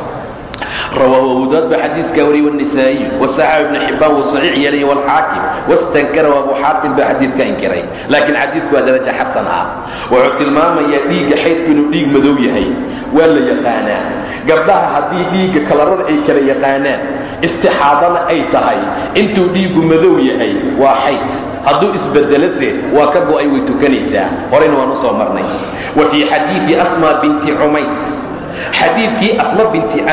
rawaahu daud baa xadiiskaa wariyey wاnisaa'iyu wasaxaab ibnu xibbaan wuu saxiix yeelay wاlxaakim wastankara abu xaatim baa xadiidka inkiray laakiin xadiidku waa daraja xasan ah wuxuu tilmaamayaa dhiigga xaydku inuu dhiig madow yahay waa la yaqaanaa gabdhaha haddii dhiigga kalarada ay kala yaqaanaan istixaadana ay tahay intuu dhiiggu madow yahay waa xayd hadduu isbedelose waa ka go'ay way tukanaysaa horayna waan u soo marnay wa fii xadiidi asma binti cumays xadiidkii asma binti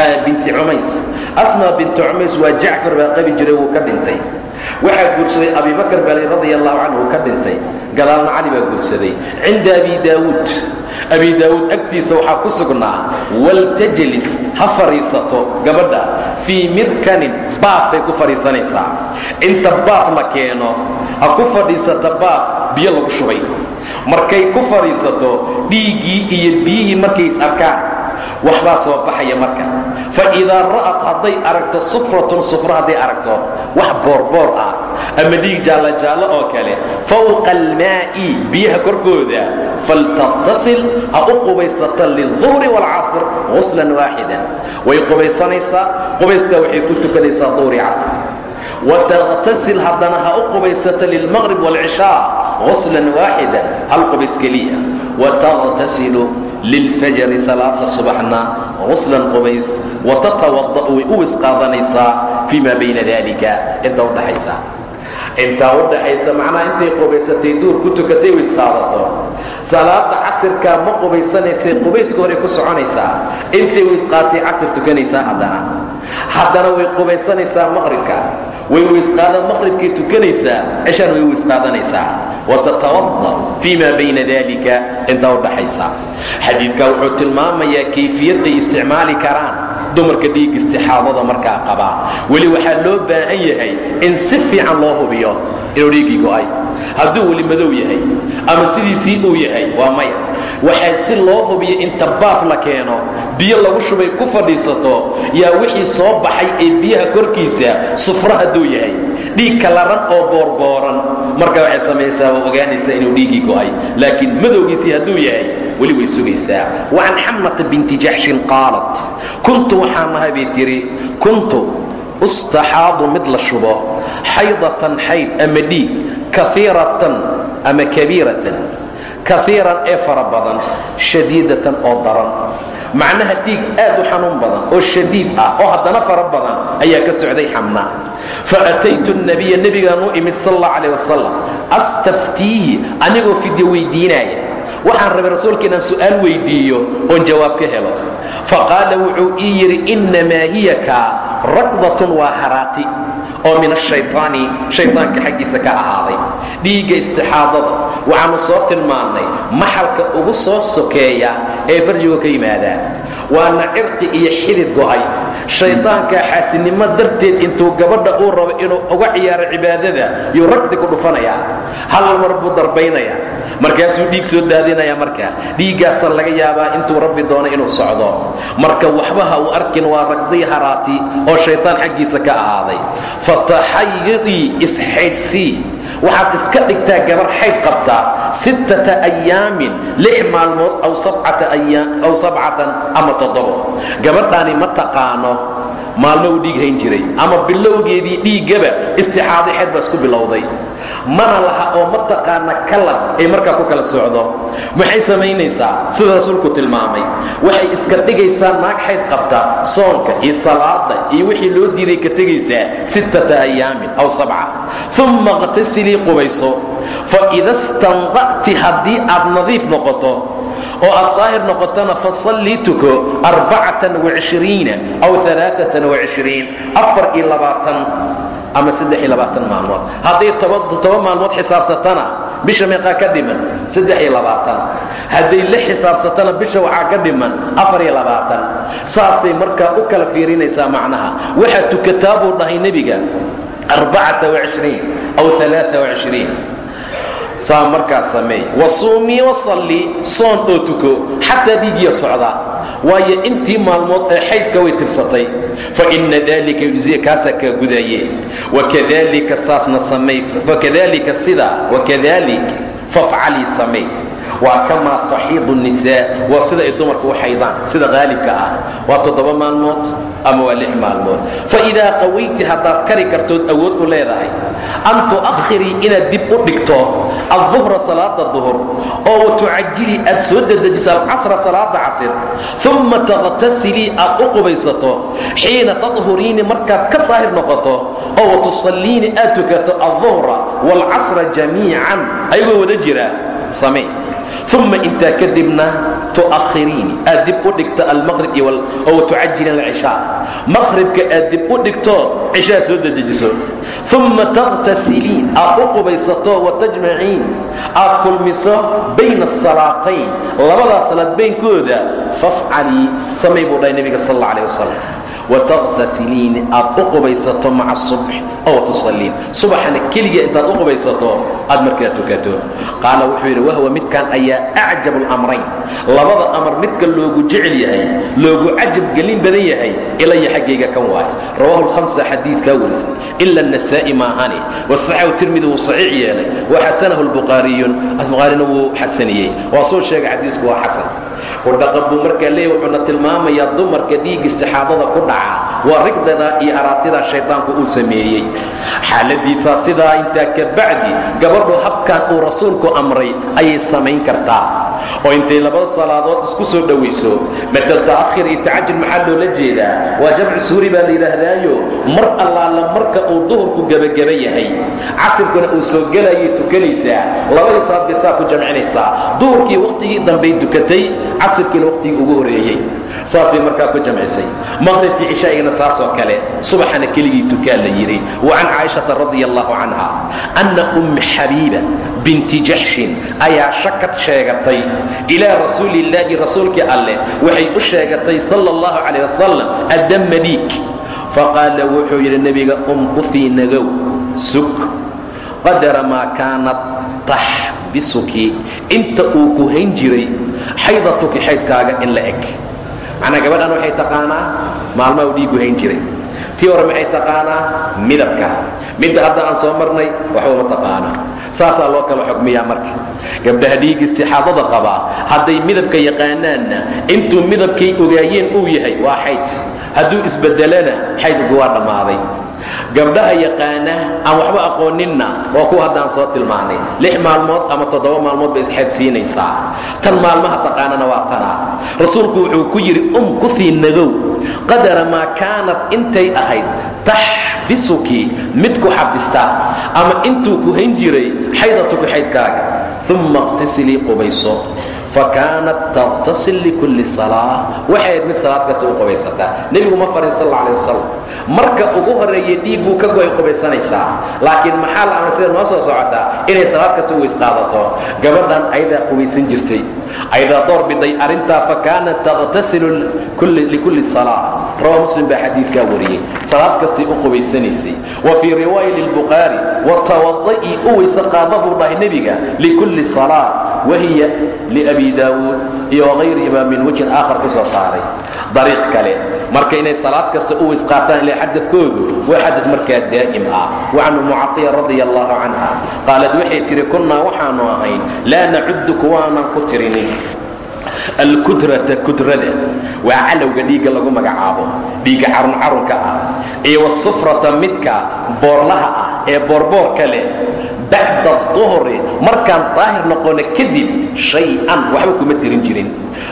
cumays. Asma binti cumays waa jacfar baa qabi jiray wuu ka dhintay. Waxaa guursaday abibakar baalay radia allahu canhu ka dhintay. Gadaalna cali baa guursaday. Cinda abi daawuud. Abi daawuud agtiisa waxaa ku sugnaa waltajlis ha fadhiisato gabadha fii mirkanin baaf bay ku fadhiisanaysaa inta baaf la keeno ha ku fadhiisata baaf biyo lagu shubay. Markay ku fadhiisato dhiiggii iyo biyihii markay is arkaan waxbaa soo baxaya marka. Fa idaa ra'at hadday aragto sufratun sufro hadday aragto wax boorboor ah ama dhiig jaallojaallo oo kale fawqa almaa'i biyaha korkooda faltattasil ha u qubaysata lilduhri waalcasr quslan waaxidan way qubaysanaysaa qubayskaa waxay ku tukanaysaa duhri casr. Wataqtasil haddana ha u qubaysata lilmaqrib waalcishaa quslan waaxidan hal qubays keliya. Wataqtasilu lilfajri salaada subaxna quslan qubays watatawada' way u wis qaadanaysaa fii maa bayna dalika inta udhaxaysa intaa u dhaxaysa macnaha intay qubaysatay duur ku tukatay ways qaadato salaada casirkaa ma qubaysanaysay qubayska horay ku soconaysaa intay ways qaatay casir tukanaysaa haddana haddana way qubaysanaysaa maqribka way waysqaadan maqhribkay tukanaysaa. Ceshaan way waysqaadanaysaa. Watatawada fii maa bayna dalika intaa u dhaxaysa. Xadiidkaa wuxuu tilmaamayaa kayfiyad ay isticmaali karaan dumarka dhiig istixaadada markaa qabaa weli waxaa loo baahan yahay in si fiican loo hubiyo inuu dhiiggii go'ay. Hadduu weli madow yahay ama sidiisii uu yahay waa maya waxaa si loo hubiyo inta baaf la keeno biyo lagu shubay ku fadhiisato yaa wixii soo baxay ee biyaha korkiisa sufro hadduu yahay. Dhiig kalaran oo boorbooran marka waxay samaysaa waa ogaanaysaa inuu dhiiggii go'ay. Laakiin madowgiisii hadduu yahay weli way sugaysaa. Wacan xamnata binti jaxshin qaalat kuntu waxaan ahay bay tidhi kuntu ustaxaadu mid la shubo xaydatan xayd ama dhiig kaiiratan ama kabiiratan. Kaiiran ee fara badan shadiidatan oo daran macnaha dhiig aad u xanuun badan oo shadiid ah oo haddana fara badan ayaa ka socday xamna. Faataytu nabiya nebigaan u imid sal alla calah wasalam astaftiihi anigoo fidyo weydiinaaya waxaan rabay rasuulka inaan su'aal weydiiyo oon jawaab ka helo. Faqaala wuxuu ii yidhi innamaa hiya kaa rakdatun waa haraati oo min ashayطaani shayطaanka xaggiisa ka ahaaday. Dhiigga istixaadada. Waxaanu soo tilmaannay maxalka ugu soo sokeeya ee farjigu ka yimaadaa waana cirqi iyo xidid go'ay. Shaydaankaa xaasinimo darteed intuu gabadha uu rabo inuu uga ciyaaro cibaadada yuu ragdi ku dhufanayaa. Hal mar buu darbaynayaa markaasuu dhiig soo daadinaya marka. Dhiiggaasa laga yaabaa intuu rabbi doono inuu socdo. Marka waxba ha uu arkin waa ragdii haraati oo shaytaan xaggiisa ka ahaaday fataxayidii isxaydhsii waxaad iska dhigtaa gabar xayd qabtaa sittata ayaamin lix maalmood aw sabcatan ama toddobo. Gabadhaani ma taqaano maalmo uu dhiig hayn jiray ama bilowgeedii dhiiggaba istixaado xeed baa isku bilowday mana laha oo ma taqaana kalan ay markaa ku kala socdo. Maxay samaynaysaa sida rasuulku tilmaamay waxay iska dhigaysaa naag xayd qabta soonka iyo salaada iyo wixii loo diiday ka tegaysaa sittata ayaamin aw sabca. Umma qtasilii qubayso faida stanqa'ti haddii aad nadiif noqoto oo aad daahir noqotona fasallii tuko arbacatan wacishriina aw alaaatan wacishriin afar iyo labaatan ama maalmood. Hadday toba maalmood xisaabsatana bisha meeqaa ka dhiman hadday lix xisaabsatana bisha waxaa ka dhiman saasay markaa u kala fiirinaysaa macnaha. Waxaad tukataa buu dhahay nebiga aw saa markaa sameey. Wasuumii wasallii soon oo tuko xataa dhiigiya socdaa. Waayo intii maalmood ee xaydka way tirsatay. Fa inna dalika yujziya kaasaa kaa gudaye wakadalika saasna samay fakadalika sidaa wakadalik fafcalii samay waa kamaa taxiidu nisaa waa sida ay dumarku u xaydaan sida qaalibka ah. Waa toddoba maalmood ama waa lix maalmood. Faidaa qawayti haddaad kari kartood awood u leedahay an tu'akhirii inaad dib u dhigto alduhra salaada duhur oo watucajilii aad soo dedejisa alcasra salaada casir uma taqtasilii aad u qubaysato xiina tadhuriini markaad ka daahir noqoto oo watusaliini aad tukato alduhra waalcasra jamiican. Ayagoo wada jira samee uma intaa kadibna tu'ahiriini aad dib u dhigto almaqrib oo tucajilin alcishaa maqhribka aad dib u dhigto cishaa soo dedejiso uma taqtasiliin aad u qubaysato watajmaciin aad kulmiso bayna asalaatayn labadaa salaad baynkooda fafcalii samay buu dhahay nebiga sal alla alih wasalam wataqtasiliin aad u qubaysato maca subx oo tusaliin subaxana keliga intaad u qubaysato aad markaa tukato qaala wuxuu yidhi wahwa midkan ayaa acjabu lamrayn labada amar midka loogu jecel yahay loogu cajab gelin badan yahay ilaya xaggayga kan waaye rawahu lhamsa xadiidkaa warisay ila anasaa'i maahane wasaxahu tirmidi wuu saxiix yeelay waxasanahu lbukhaariyun bukhaarina wuu xasaniyey waa soo sheegay xadiisku waa xasan kudhaqan buu markaa leeya wuxuuna tilmaamayaa dumarka dhiig istixaadada ku dhaca waa rigdada iyo araatidaa shaydaanku uu sameeyey. Xaaladiisaa sidaa intaa ka bacdi gabadhu habkan uu rasuulku amray ayay samayn kartaa oo intay labada salaadood isku soo dhowayso matal ta'ahir iyo tacajul maxaa loola jeedaa? Waa jamcu suuri baa la yidhaahdaayo. Mar allaala marka uu duhurku gebageba yahay. Casirkuna uu soo gelayay tukanaysaa. Labadii salaad bay saa ku jamcinaysaa. Duhurkii wakhtigii dambay dukatay casirkiina wakhtigii ugu horeeyey saasay markaa ku jamcisay maqhribkii cishaa'igana saasoo kale subaxana keligii tukaa la yidhi wa can caaishata radia allahu canha anna ummi xabiiba binti jaxshin ayaa shakad sheegatay ilaa rasuulillaahi rasuulkii alleh waxay u sheegatay sala allahu calayh wasalam addamma faqaala wuxuu yidhi nebiga umkuthii nagow sug qadara maa kaanat taxbisuki inta uu ku hayn jiray xaydatuki xaydkaaga in la eg macnaa gabadhan waxay taqaanaa maalmaha u dhiigu hayn jiray. Tii hore maxay taqaanaa midabka. Midda hadda aan soo marnay waxba ma taqaano. Saasaa loo kala xukmiyaa marka. Gabdhaha dhiig istixaadada qabaa hadday midabka yaqaanaanna intuu midabkay ogaayeen uu yahay waa xayd. Hadduu isbedelana xaydku waa dhammaaday gabdhaha yaqaana aan waxba aqooninna waa kuwa haddaan soo tilmaanay. Lix maalmood ama toddoba maalmood bay isxayd siinaysaa. Tan maalmaha taqaanana waa tanaa rasuulku wuxuu ku yidhi umkuthii nagow. Qadara maa kaanat intay ahayd taxbisuki mid ku xabista ama intuu ku hayn jiray xaydatuku xaydkaaga. Uma iqtasilii qubayso fakaanat taqtasil likulli salaa waxay mid salaad kasta u qubaysataa nebigu ma farin sal alay wasalam marka ugu horreeye dhiigguu ka go'ay qubaysanaysaa laakiin maxaa la amray sida noo soo socotaa inay salaad u weysqaadato gabadhan ayadaa qubaysan jirtay ayadaa door biday arrintaa fakaanat taqtasilu likulli salaa rawa muslim baa xadiidkaa wariyey salaad kastay u qubaysanaysay wa fii riwaaya lilbukhaari watawada'i u buu dhahay nebiga likulli salaa wahiya liabi daawuud iyo wakayrihima min wajhin aakhar ku soo saaray. Dariiq kale marka inay salaad kasta u weys qaataan ilaa xadadkoodu waa xadad markaa daa'im ah. Wacan umu catiya radia allahu canha qaalad waxay tihi kunnaa waxaanu ahayn laa nacuddu kuwaanan ku tirinin alkudrata kudrada waa calowga dhiigga lagu magacaabo dhiigga caruncarunka ah iyo wasufrata midka boorlaha ah ee boorboorka leh bacda duhri markaan daahir noqono kadib shay-an waxba kuma tirin jirin.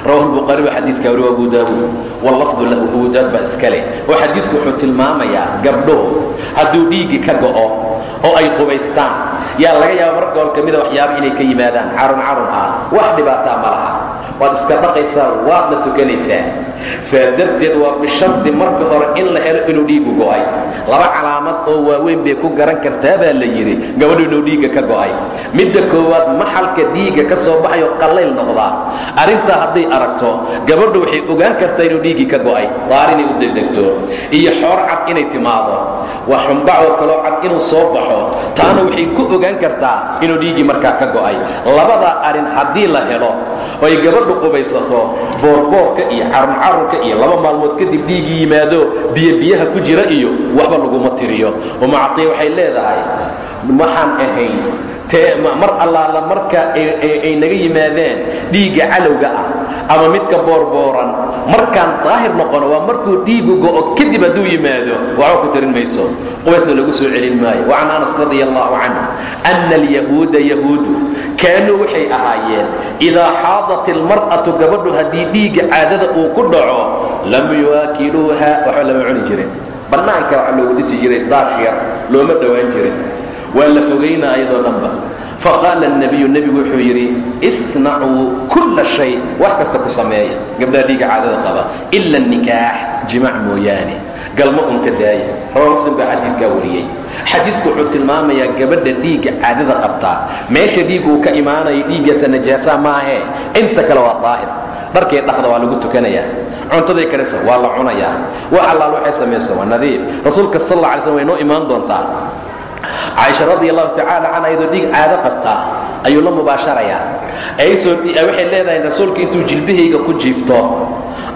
Rawahu lbukhaari waa xadiidka wariyo abu daawuud. Wallafdu lahu abu daawud baa iska leh. Oo xadiidku wuxuu tilmaamayaa gabdhuhu hadduu dhiiggii ka go'o oo ay qubaystaan yaa laga yaaba mar gool ka mida waxyaaba inay ka yimaadaan carun carun ah wax dhibaataa ma laha. Waad iska dhaqaysaa waadna tukanaysaa saa darteed waa bishardi marka hore in la helo inuu dhiigu go'ay. Laba calaamad oo waaweyn bay ku garan kartaa baa la yidhi. Gabadhu inuu dhiigga ka go'ay. Midda koowaad maxalka dhiigga ka soo baxayo qallayl noqdaa arrintaa hadday aragto gabadhu waxay ogaan kartaa inuu dhiiggii ka go'ay. Daar inay u degdegto. Iyo xoor cad inay timaado. Waa xumbacoo kaloo cad inuu soo baxo. Taana waxay ku ogaan kartaa inuu dhiiggii markaa ka go'ay. Labadaa arrin haddii la helo oo ay gabadhu qubaysato boorboorka iyo caruncarunka iyo laba maalmood kadib dhiiggii yimaado biyo biyaha ku jira iyo waxba laguma tiriyo. Umacatiya waxay leedahay waxaan ahayn mar allaala marka ay naga yimaadeen dhiigga calowga ah ama midka boorbooran markaan daahir noqono waa markuu dhiigu go'o kadib hadduu yimaado waxba ku tirin mayso. Qubaysna lagu soo celin maayo. Wacan anas radia allahu canhu ana alyahuuda yahuudu kaanuu waxay ahaayeen idaa xaadat ilmar'atu gabadhu haddii dhiigga caadada uu ku dhaco lam yuwaakiluuha waxba lama cuni jirin. Bannaanka waxa loogu dhisi jiray daash yar looma dhowaan jirin waa la fogayna iyadoo dhanba. Fa qaala nabiyu nebigu wuxuu yidhi isnacuu kulla shay. Wax kasta ku sameeya gabdhaha dhiiga caadada qaba. Ila nikaax. Jimac mooyaane. Galmo un ka daaya rawa baa xadiidkaa wariyey. Xadiidku wuxuu tilmaamayaa gabadha dhiigga caadada qabtaa meesha dhiiggu uu ka imaanayo dhiiggaasa najaasa maahee inta kale waa daahir dharkay dhaqda waa lagu tukanayaa. Cuntaday karaysa waa la cunayaa. Wax allaal waxay samaysa waa nadiif. Rasuulka sal alla alay slm way noo imaan doontaa caaisha radi allahu tacaala canha iyadoo dhiig caado qabtaa ayuu la mubaasharayaa. Waxay leedahay rasuulka intuu jilbahayga ku jiifto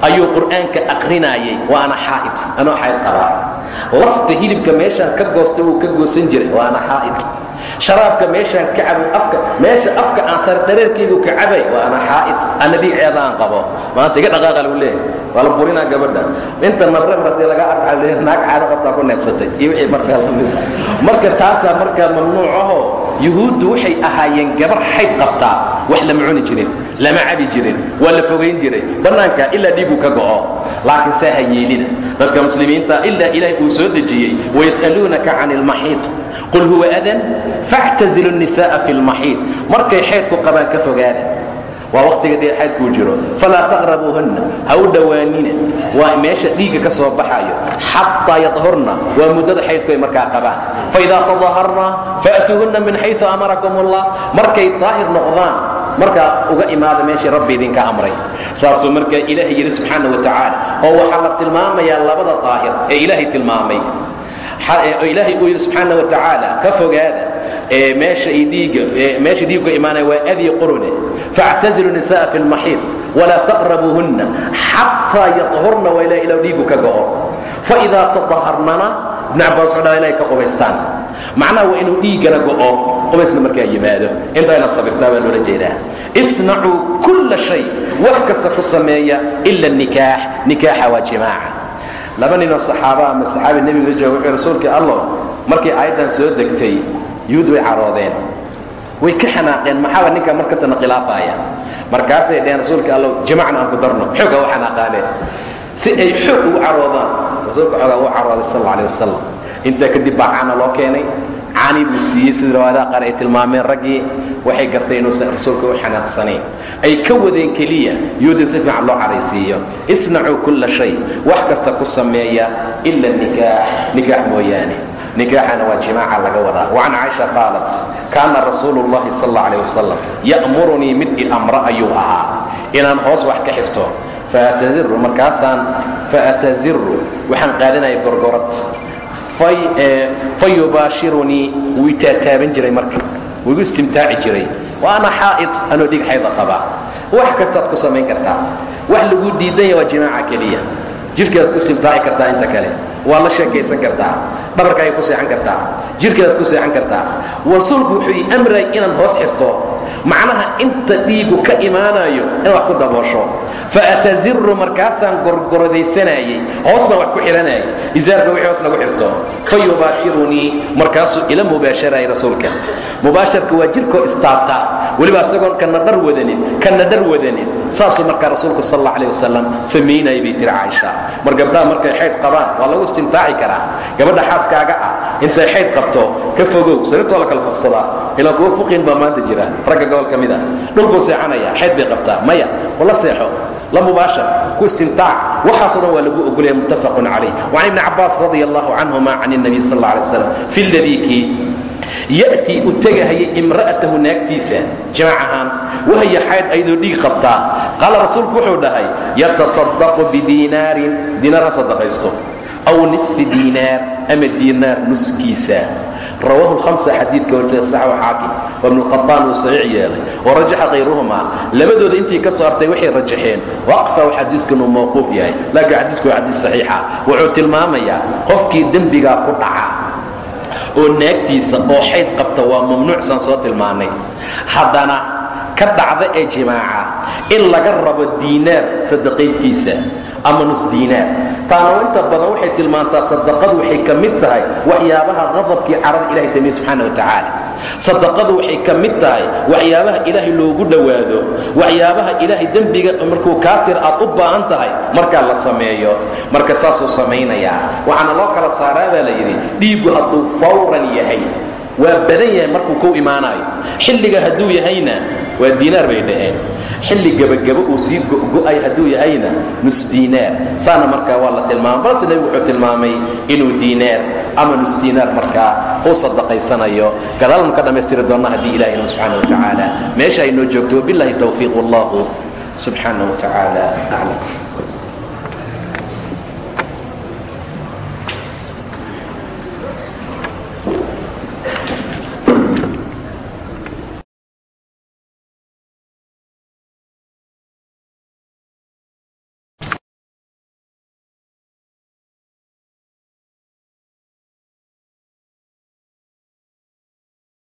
ayuu qur'aanka aqrinaayay waa ana xaa'id. Anoo xaa'id qabaa. Lafta hilibka meeshaan ka goosta wuu ka goosan jiray. Waa ana xaa'id sharaabka meeshaan ka cabay afka meesha afka aan sar dhareerkaygu ka cabay waa ana xaa'id. Dhiiceeda aan qabo. Maanta iga dhaqaaqa lagu leeyahay. Waa la burinaa gabadha. Inta marre marti laga leeyahay naag caado qabtaa ku neegsatay iyo wixii markaa la marka taasaa markaa mamnuuc yuhuuddu waxay ahaayeen gabar xayd qabtaa. Wax lama cuni jirin lama cabi jirin waa la fogayn jiray. Bannaanka ilaa dhiigu ka go'o. Laakiin saa ha yeelina. Dadka muslimiinta ilaa ilaahay uu soo dejiyey wayas'aluunaka can ilmaxiid qul huwa adan factazilu nisa'a fi lmaxiid markay xeedku qabaan ka fogaada. Waa waqtiga dheer xaadkuu jiro. Falaa taqrabuuhunna ha u dhowaanina waa meesha dhiigga ka soo baxayo. Xataa yadhurna waa muddada xaydku ay markaa qabaan. Faidaa tadaharna faatuuhunna min xayu amarakum allah markay daahir noqdaan markaa uga imaada meeshii rabbi idinka amray. Saasuu markaa ilaahay yidhi subxaana wa tacaala oo waxaa la tilmaamayaa labada daahir ee ilaahay tilmaamay oo e, ilaahay uu yidhi subxaana wa tacaala ka fogaada ee meesha ay dhiigga e, meesha dhiiggu imaanaya waa adii qurune. Factazilu nisa'a fi lmaxiid walaa taqrabuuhunna xataa yatahurna waa ilaa ilaw dhiiggu ka go'o. Faidaa tadaharnana ibn cabbaas wuxuu dhaha inay ka qubaystaan. Macnaha waa inuu dhiiggana go'o qubaysna markaa yimaado. Intaa inaad sabirtaa baa loola jeedaa. Isnacuu kulla shay wax kasta ku sameeya ila nikaax nikaaxa waa jimaaca laba ninoo saxaaba ama saxaabi nebiga la jooga wuxuu rasuulkii allow markii aayaddan soo degtay yuhuud way caroodeen. Way ka xanaaqeen maxaaba ninka mar kastana khilaafaaya markaasay dheheen rasuulka allow jimacna aan ku darno xoogaa u xanaaqaaneen si ay xoog ugu caroodaan rasuulka xoogaa uu carooday sal alla alay wasalam intaa kadib baa caana loo keenay cani buu siiyey sida riwaayadaha qaar ay tilmaameen raggii waxay gartay inuusan rasuulka u xanaaqsanayn ay ka wadeen keliya yuudin si fiican loo caraysiiyo. Isnacuu kulla shay wax kasta ku sameeya ila nikaax. Nikaax mooyaane. Nikaaxana waa jimaaca laga wadaa. Wacan caaisha qaalat kaana rasuulu llahi sal alla alih wasalam ya'murunii mid i amro ayuu ahaa. Inaan hoos wax ka xirto faatadiru markaasaan faataziru waxaan qaadanaya gorgorad fa yubaashirunii wuu taataaban jiray marka. Wuu igu istimtaaci jiray. Wa ana xaa'id anoo dhig xayda qabaa wax kastaad ku samayn kartaa. Wax laguu diidanya waa jimaaca keliya. Jidhkeedaad ku istimtaaci kartaa inta kale. Waa la sheekaysan kartaa. Dhabarkaay ku seexan kartaa. Jidhkeedaad ku seexan kartaa. Rasuulku wuxuu ii amray inaan hoos xirto macnaha inta dhiigu ka imaanayo in wax ku daboosho. Faataziru markaasaan gorgorodaysanayey hoos baan wax ku xidhanayay izaarka wixii hoos lagu xirto fa yubaashirunii markaasuu ila mubaasharayay rasuulka. Mubaasharka waa jidhkoo istaabta. Weliba isagoon kana dhar wadanin kana dhar wadanin. Saasuu markaa rasuulku sal alla alih wasalam samaynayay bay tiri caaisha. Mar gabdhaha markay xayd qabaan waa lagu istimtaaci karaa. Gabadha xaaskaaga ah intay xayd qabto ka fogow sariirtoo la kala foqsadaa ilaa kuwa fuqin baa maanta jira ragga gobol ka mid ah. Dhul seexanayaa xeyd bay qabtaa. Maya la seexo. La mubaashar ku istimtaac. Waxaasoo dhan waa lagu ogolaya muttafaqun calayh. Wacan ibni cabbaas radi allahu canhuma can اnabiy sal alla alay waslam fi ladiikii ya'tii u tegahayay imra'atahu naagtiisa jamaac ahaan. Wahaya xayd ayadoo dhiig qabtaa. Qaala rasuulku wuxuu dhahay yatasadaqu bidiinaarin diinaar ha sadaqaysto aw nisfi diinaar ama diinaar nuskiisa rawaahu lhamsa xadiidka warisa saxw xaakim wa ibnu uu saxiix yeelay wa rajaxa kayruhuma labadooda intii ka soo hartay waxay rajaxeen waqfahu xadiisku inuu mawquuf yahay laakiin xadiisku waa xadiis saxiixa wuxuu tilmaamayaa qofkii dembigaa ku dhaca oo naagtiisa oo xayd qabta waa mamnuucsaan soo tilmaannay haddana ka dhacda ee jimaaca in laga rabo diinaar sadaqayntiisa ama nus diinaar taana inta badan waxay tilmaantaa sadaqadu waxay ka mid tahay waxyaabaha qadabkii carada ilahay damiye subxaana wa tacaala. Sadaqadu waxay ka mid tahay waxyaabaha ilaahay loogu dhowaado waxyaabaha ilaahay dembiga markuu kaa tir aad u baahan tahay markaa la sameeyo. Marka saasuu samaynayaa waxaana loo kala saaraa baa la yidhi dhiiggu hadduu fawran yahay waa badan yahay markuu ku imaanayo. Xilliga hadduu yahayna waa diinaar bay dhaheen xilli gebagabo uu sii go'ay hadduu yahayna nus diinaar. Saana markaa waa la tilmaamay balse nebigu wuxuu tilmaamay inuu diinaar ama nus diinaar markaa uu sadaqaysanayo. Gadaalnu ka dhammaystiri doonna haddii ilahi ina subxaana wa tacaala meesha ay noo joogto wabillahi tawfiiq wallahu subxaana wa tacaala aclam